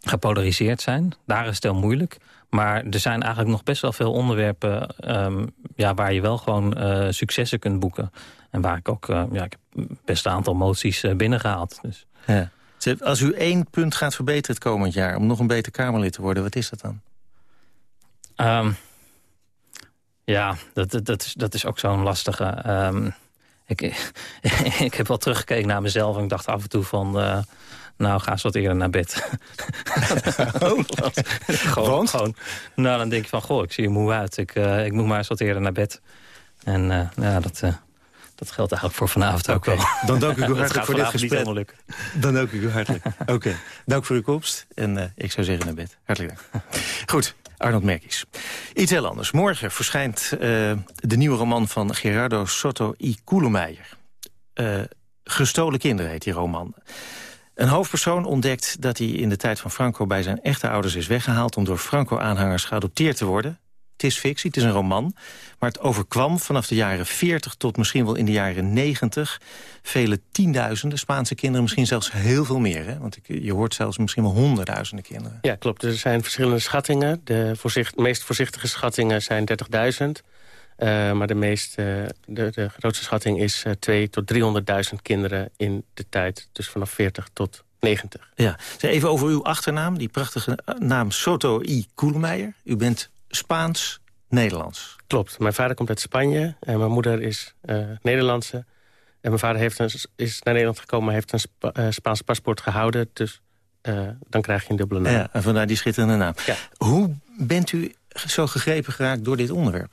gepolariseerd zijn. Daar is het heel moeilijk. Maar er zijn eigenlijk nog best wel veel onderwerpen... Um, ja, waar je wel gewoon successen kunt boeken. En waar ik ook ja, ik heb best een aantal moties binnengehaald. Dus. Ja. Als u één punt gaat verbeteren het komend jaar... om nog een beter Kamerlid te worden, wat is dat dan? Um, ja, dat, dat, dat, is, dat is ook zo'n lastige... Um, ik, ik heb wel teruggekeken naar mezelf en ik dacht af en toe van... Uh, nou, ga eens wat eerder naar bed. oh, gewoon, Want? gewoon, nou, dan denk je van, goh, ik zie er moe uit. Ik, uh, ik moet maar eens wat eerder naar bed. En uh, ja, dat, dat geldt eigenlijk voor vanavond ook okay. wel. Dan dank ik u hartelijk voor dit gesprek. Niet Dan dank ik u hartelijk. Oké, okay. dank voor uw komst. En uh, ik zou zeggen naar bed. Hartelijk dank. Goed, Arnold Merkies. Iets heel anders. Morgen verschijnt uh, de nieuwe roman van Gerardo Soto y Koelemeijer. Uh, Gestolen kinderen heet die roman. Een hoofdpersoon ontdekt dat hij in de tijd van Franco... bij zijn echte ouders is weggehaald om door Franco-aanhangers geadopteerd te worden. Het is fictie, het is een roman. Maar het overkwam vanaf de jaren 40 tot misschien wel in de jaren 90... vele tienduizenden Spaanse kinderen, misschien zelfs heel veel meer. Hè? Want je hoort zelfs misschien wel honderdduizenden kinderen. Ja, klopt. Er zijn verschillende schattingen. De voorzicht, meest voorzichtige schattingen zijn 30.000. Uh, maar de, meest, uh, de, de grootste schatting is uh, 2 tot 300.000 kinderen in de tijd. Dus vanaf 40 tot 90. Ja. Even over uw achternaam, die prachtige naam Soto y Koelmeijer. U bent Spaans-Nederlands. Klopt. Mijn vader komt uit Spanje en mijn moeder is uh, Nederlandse. En mijn vader heeft een, is naar Nederland gekomen, heeft een Spa uh, Spaans paspoort gehouden. Dus uh, dan krijg je een dubbele naam. Ja, en vandaar die schitterende naam. Ja. Hoe bent u zo gegrepen geraakt door dit onderwerp?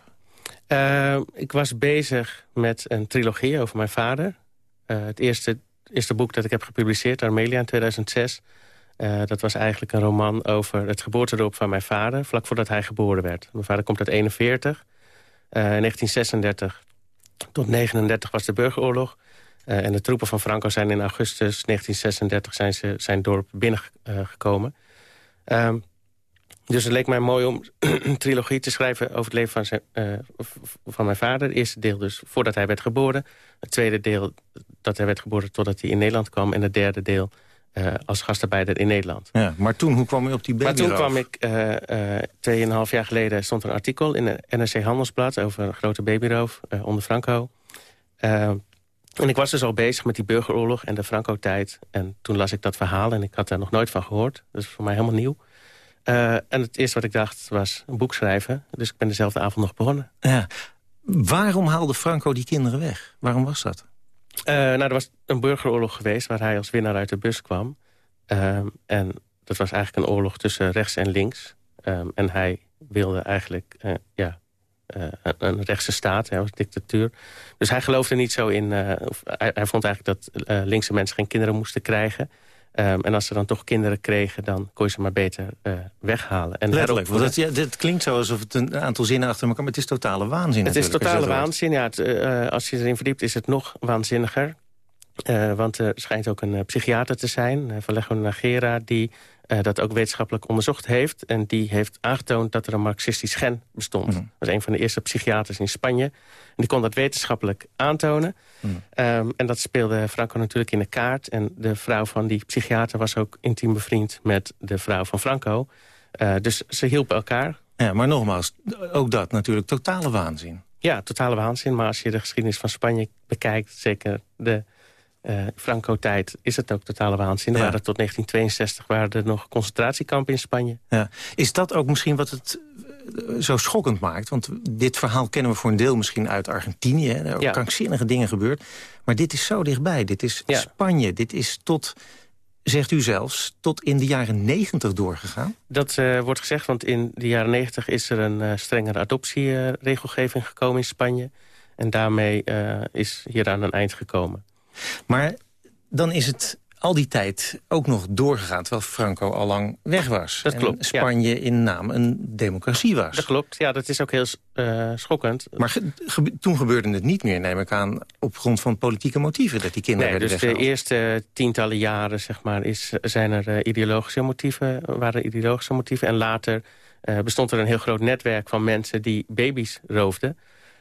Ik was bezig met een trilogie over mijn vader. Het eerste, eerste boek dat ik heb gepubliceerd, Armelia, in 2006... Uh, dat was eigenlijk een roman over het geboortedorp van mijn vader... vlak voordat hij geboren werd. Mijn vader komt uit 41. Uh, in 1936 tot 39 was de burgeroorlog. Uh, en de troepen van Franco zijn in augustus 1936 zijn ze zijn dorp binnengekomen. Um, dus het leek mij mooi om een trilogie te schrijven over het leven van, zijn, van mijn vader. Het eerste deel dus voordat hij werd geboren. Het tweede deel dat hij werd geboren totdat hij in Nederland kwam. En het derde deel uh, als gastarbeider in Nederland. Ja, maar toen, hoe kwam u op die baby Maar toen kwam ik, tweeënhalf uh, jaar geleden stond een artikel in het NRC Handelsblad... over een grote babyroof onder Franco. en ik was dus al bezig met die burgeroorlog en de Franco-tijd. En toen las ik dat verhaal en ik had daar nog nooit van gehoord. Dat is voor mij helemaal nieuw. en het eerste wat ik dacht was een boek schrijven. Dus ik ben dezelfde avond nog begonnen. Ja. Waarom haalde Franco die kinderen weg? Waarom was dat? Uh, nou, er was een burgeroorlog geweest waar hij als winnaar uit de bus kwam. Um, en dat was eigenlijk een oorlog tussen rechts en links. Um, en hij wilde eigenlijk uh, ja, uh, een rechtse staat, hij was dictatuur. Dus hij geloofde niet zo in... Of, hij, hij, vond eigenlijk dat linkse mensen geen kinderen moesten krijgen. Um, en als ze dan toch kinderen kregen, dan kon je ze maar beter weghalen. En Letterlijk, want ja, dit klinkt zo alsof het een aantal zinnen achter elkaar... maar het is totale waanzin Het is totale waanzin, ja. Het, uh, als je erin verdiept is het nog waanzinniger. Uh, want er schijnt ook een psychiater te zijn, Vallejo Nagera... die dat ook wetenschappelijk onderzocht heeft. En die heeft aangetoond dat er een marxistisch gen bestond. Mm. Dat was een van de eerste psychiaters in Spanje. En die kon dat wetenschappelijk aantonen. Mm. Um, en dat speelde Franco natuurlijk in de kaart. En de vrouw van die psychiater was ook intiem bevriend... met de vrouw van Franco. dus ze hielpen elkaar. Ja, maar nogmaals, ook dat natuurlijk totale waanzin. Ja, totale waanzin. Maar als je de geschiedenis van Spanje bekijkt... zeker de uh, Franco-tijd is het ook totale waanzin. Er ja. waren tot 1962 waren er nog concentratiekampen in Spanje. Ja. Is dat ook misschien wat het zo schokkend maakt? Want dit verhaal kennen we voor een deel misschien uit Argentinië. Hè? Daar ook ja. krankzinnige dingen gebeurd. Maar dit is zo dichtbij. Dit is ja. Spanje. Dit is tot, zegt u zelfs, tot in de jaren 90 doorgegaan? Dat uh, wordt gezegd, want in de jaren 90 is er een uh, strengere adoptieregelgeving gekomen in Spanje. En daarmee is hieraan een eind gekomen. Maar dan is het al die tijd ook nog doorgegaan... terwijl Franco al lang weg was. Dat en klopt, ja. Spanje in naam een democratie was. Dat klopt, ja, dat is ook heel eh, schokkend. Maar ge- toen gebeurde het niet meer, neem ik aan... op grond van politieke motieven dat die kinderen Nee, dus werden de weggehaald. eerste tientallen jaren zeg maar, is, zijn er eh, ideologische motieven, waren er ideologische motieven. En later eh, bestond er een heel groot netwerk van mensen die baby's roofden.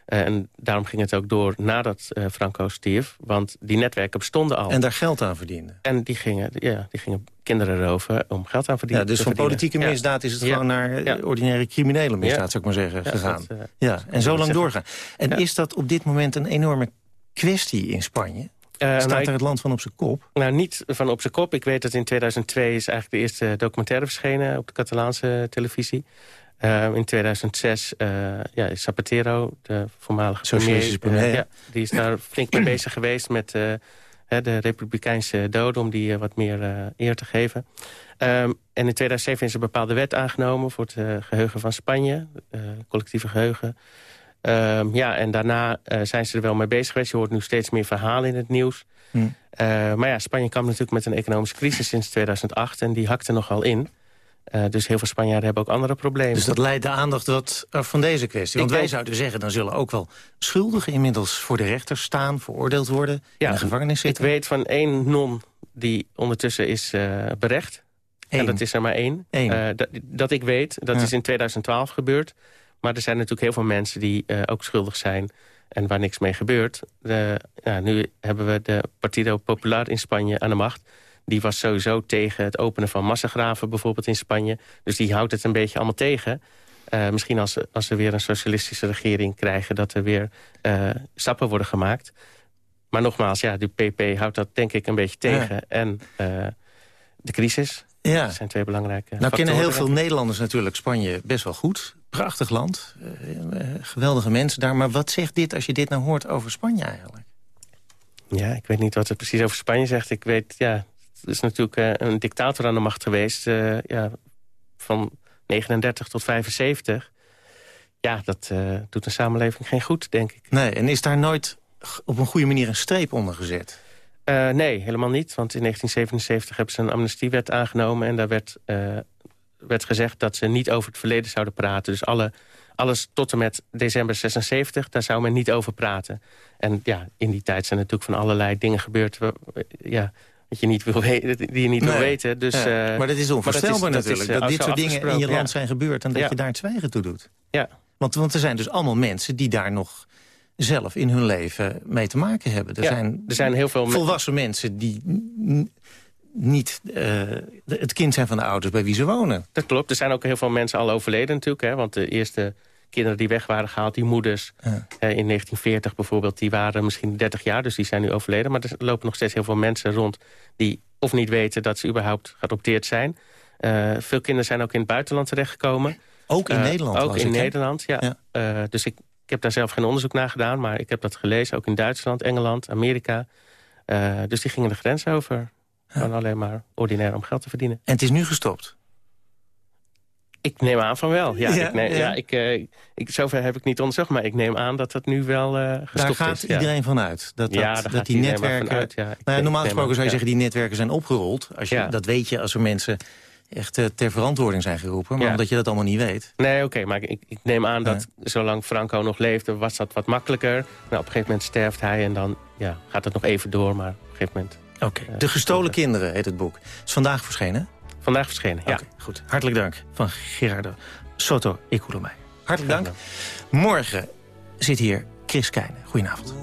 Eh, en daarom ging het ook door nadat eh, Franco stierf. Want die netwerken bestonden al. En daar geld aan verdienden. En die gingen, ja, die gingen kinderen roven om geld aan Ja, verdienen. dus te van verdienen. politieke Ja. misdaad is het Ja. gewoon naar eh, Ja. ordinaire criminele misdaad, Ja. zou ik maar zeggen, Ja, gegaan. dat, ja, en zo lang doorgaan. En Ja. is dat op dit moment een enorme kwestie in Spanje? Staat nou, ik- er het land van op zijn kop? Nou, niet van op zijn kop. Ik weet dat in 2002 is eigenlijk de eerste documentaire verschenen... op de Catalaanse televisie. Eh, in 2006 eh, ja, is Zapatero, de voormalige Socialistische premier... premier, eh, ja. die is daar flink mee bezig geweest met eh, de republikeinse doden... om die wat meer eer te geven. Ehm, en in 2007 is een bepaalde wet aangenomen... voor het eh, geheugen van Spanje, collectieve geheugen... Ehm, ja, en daarna zijn ze er wel mee bezig geweest. Je hoort nu steeds meer verhalen in het nieuws. Hm. Eh, maar ja, Spanje kwam natuurlijk met een economische crisis sinds 2008... en die hakte nogal in. Eh, dus heel veel Spanjaarden hebben ook andere problemen. Dus dat leidt de aandacht wat af van deze kwestie. Want Ik wij zouden zeggen, dan zullen ook wel schuldigen... inmiddels voor de rechter staan, veroordeeld worden... in de gevangenis ik zitten. weet van één non die ondertussen is eh, berecht. Eén? En dat is er maar één. Eén. Eh, dat, dat ik weet, dat Ja. is in 2012 gebeurd. Maar er zijn natuurlijk heel veel mensen die ook schuldig zijn... en waar niks mee gebeurt. De, ja, nu hebben we de Partido Popular in Spanje aan de macht. Die was sowieso tegen het openen van massagraven bijvoorbeeld in Spanje. Dus die houdt het een beetje allemaal tegen. Eh, misschien als, als we weer een socialistische regering krijgen... dat er weer eh, stappen worden gemaakt. Maar nogmaals, ja, de PP houdt dat denk ik een beetje tegen. En eh, de crisis. Ja. Dat zijn twee belangrijke Nou kennen heel veel. Nederlanders natuurlijk Spanje best wel goed. Prachtig land, geweldige mensen daar. Maar wat zegt dit als je dit nou hoort over Spanje eigenlijk? Ja, ik weet niet wat het precies over Spanje zegt. Ik weet, ja, is natuurlijk eh, een dictator aan de macht geweest. eh, ja, van 39 tot 75. Ja, dat eh, doet een samenleving geen goed, denk ik. Nee, en is daar nooit op een goede manier een streep onder gezet? Nee, helemaal niet. Want in 1977 hebben ze een amnestiewet aangenomen... en daar werd, werd gezegd dat ze niet over het verleden zouden praten. Dus alle, alles tot en met december 76, daar zou men niet over praten. En ja, in die tijd zijn natuurlijk van allerlei dingen gebeurd... ja, dat je niet wil weten, die je niet wil weten. Dus, Ja, eh, maar dat is onvoorstelbaar dat is- natuurlijk. Dat, dit soort dingen in je land zijn gebeurd... en dat Ja. je daar het zwijgen toe doet. Ja. Want, want er zijn dus allemaal mensen die daar nog zelf in hun leven mee te maken hebben. Er, zijn, er zijn heel veel me- volwassen mensen die niet eh, het kind zijn van de ouders bij wie ze wonen. Dat klopt. Er zijn ook heel veel mensen al overleden natuurlijk. Hè, want de eerste kinderen die weg waren gehaald, die moeders... eh, in 1940 bijvoorbeeld, die waren misschien 30 jaar. Dus die zijn nu overleden. Maar er lopen nog steeds heel veel mensen rond... die of niet weten dat ze überhaupt geadopteerd zijn. Eh, veel kinderen zijn ook in het buitenland terechtgekomen. Ook in Eh, Nederland, Ook in ik? Nederland, ja. Dus ik, ik heb daar zelf geen onderzoek naar gedaan... maar ik heb dat gelezen, ook in Duitsland, Engeland, Amerika. Dus die gingen de grens over. Gewoon alleen maar ordinair om geld te verdienen. En het is nu gestopt. Ik neem aan van wel. Ja, Ja, ik neem, ja. ja. ik, eh, ik, zover heb ik niet onderzocht, maar ik neem aan dat dat nu wel eh gestopt Daar is. gaat ja. iedereen van uit. Dat, dat, Ja, daar dat gaat die netwerken... vanuit, ja. Ik nou denk- normaal gesproken zou je zeggen... die netwerken zijn opgerold. Als je. Dat weet je als er mensen echt eh, ter verantwoording zijn geroepen. Maar omdat je dat allemaal niet weet. Nee, oké, maar ik, ik neem aan dat zolang Franco nog leefde... was dat wat makkelijker. Nou, op een gegeven moment sterft hij en dan ja, gaat het nog even door. Maar op een gegeven moment... Oké. De gestolen kinderen heet het boek. is vandaag verschenen. Vandaag verschenen, ja. Goed. Hartelijk dank van Gerardo Soto Economij. Hartelijk dank. Morgen zit hier Chris Keijnen. Goedenavond.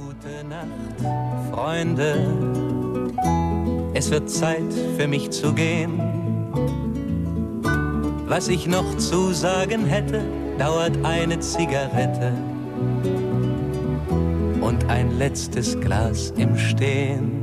Freunde, es wird Zeit für mich zu gehen. Was ich noch zu sagen hätte, dauert eine Zigarette und ein letztes Glas im Stehen.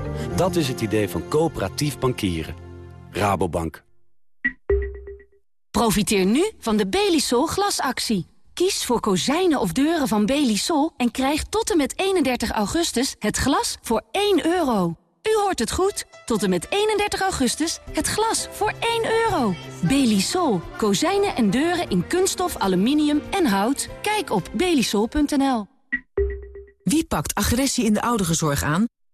Dat is het idee van coöperatief bankieren. Rabobank. Profiteer nu van de Belisol glasactie. Kies voor kozijnen of deuren van Belisol en krijg tot en met 31 augustus het glas voor 1 euro. U hoort het goed. Tot en met 31 augustus het glas voor 1 euro. Belisol. Kozijnen en deuren in kunststof, aluminium en hout. Kijk op belisol.nl. Wie pakt agressie in de ouderenzorg aan?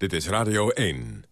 Dit is Radio 1.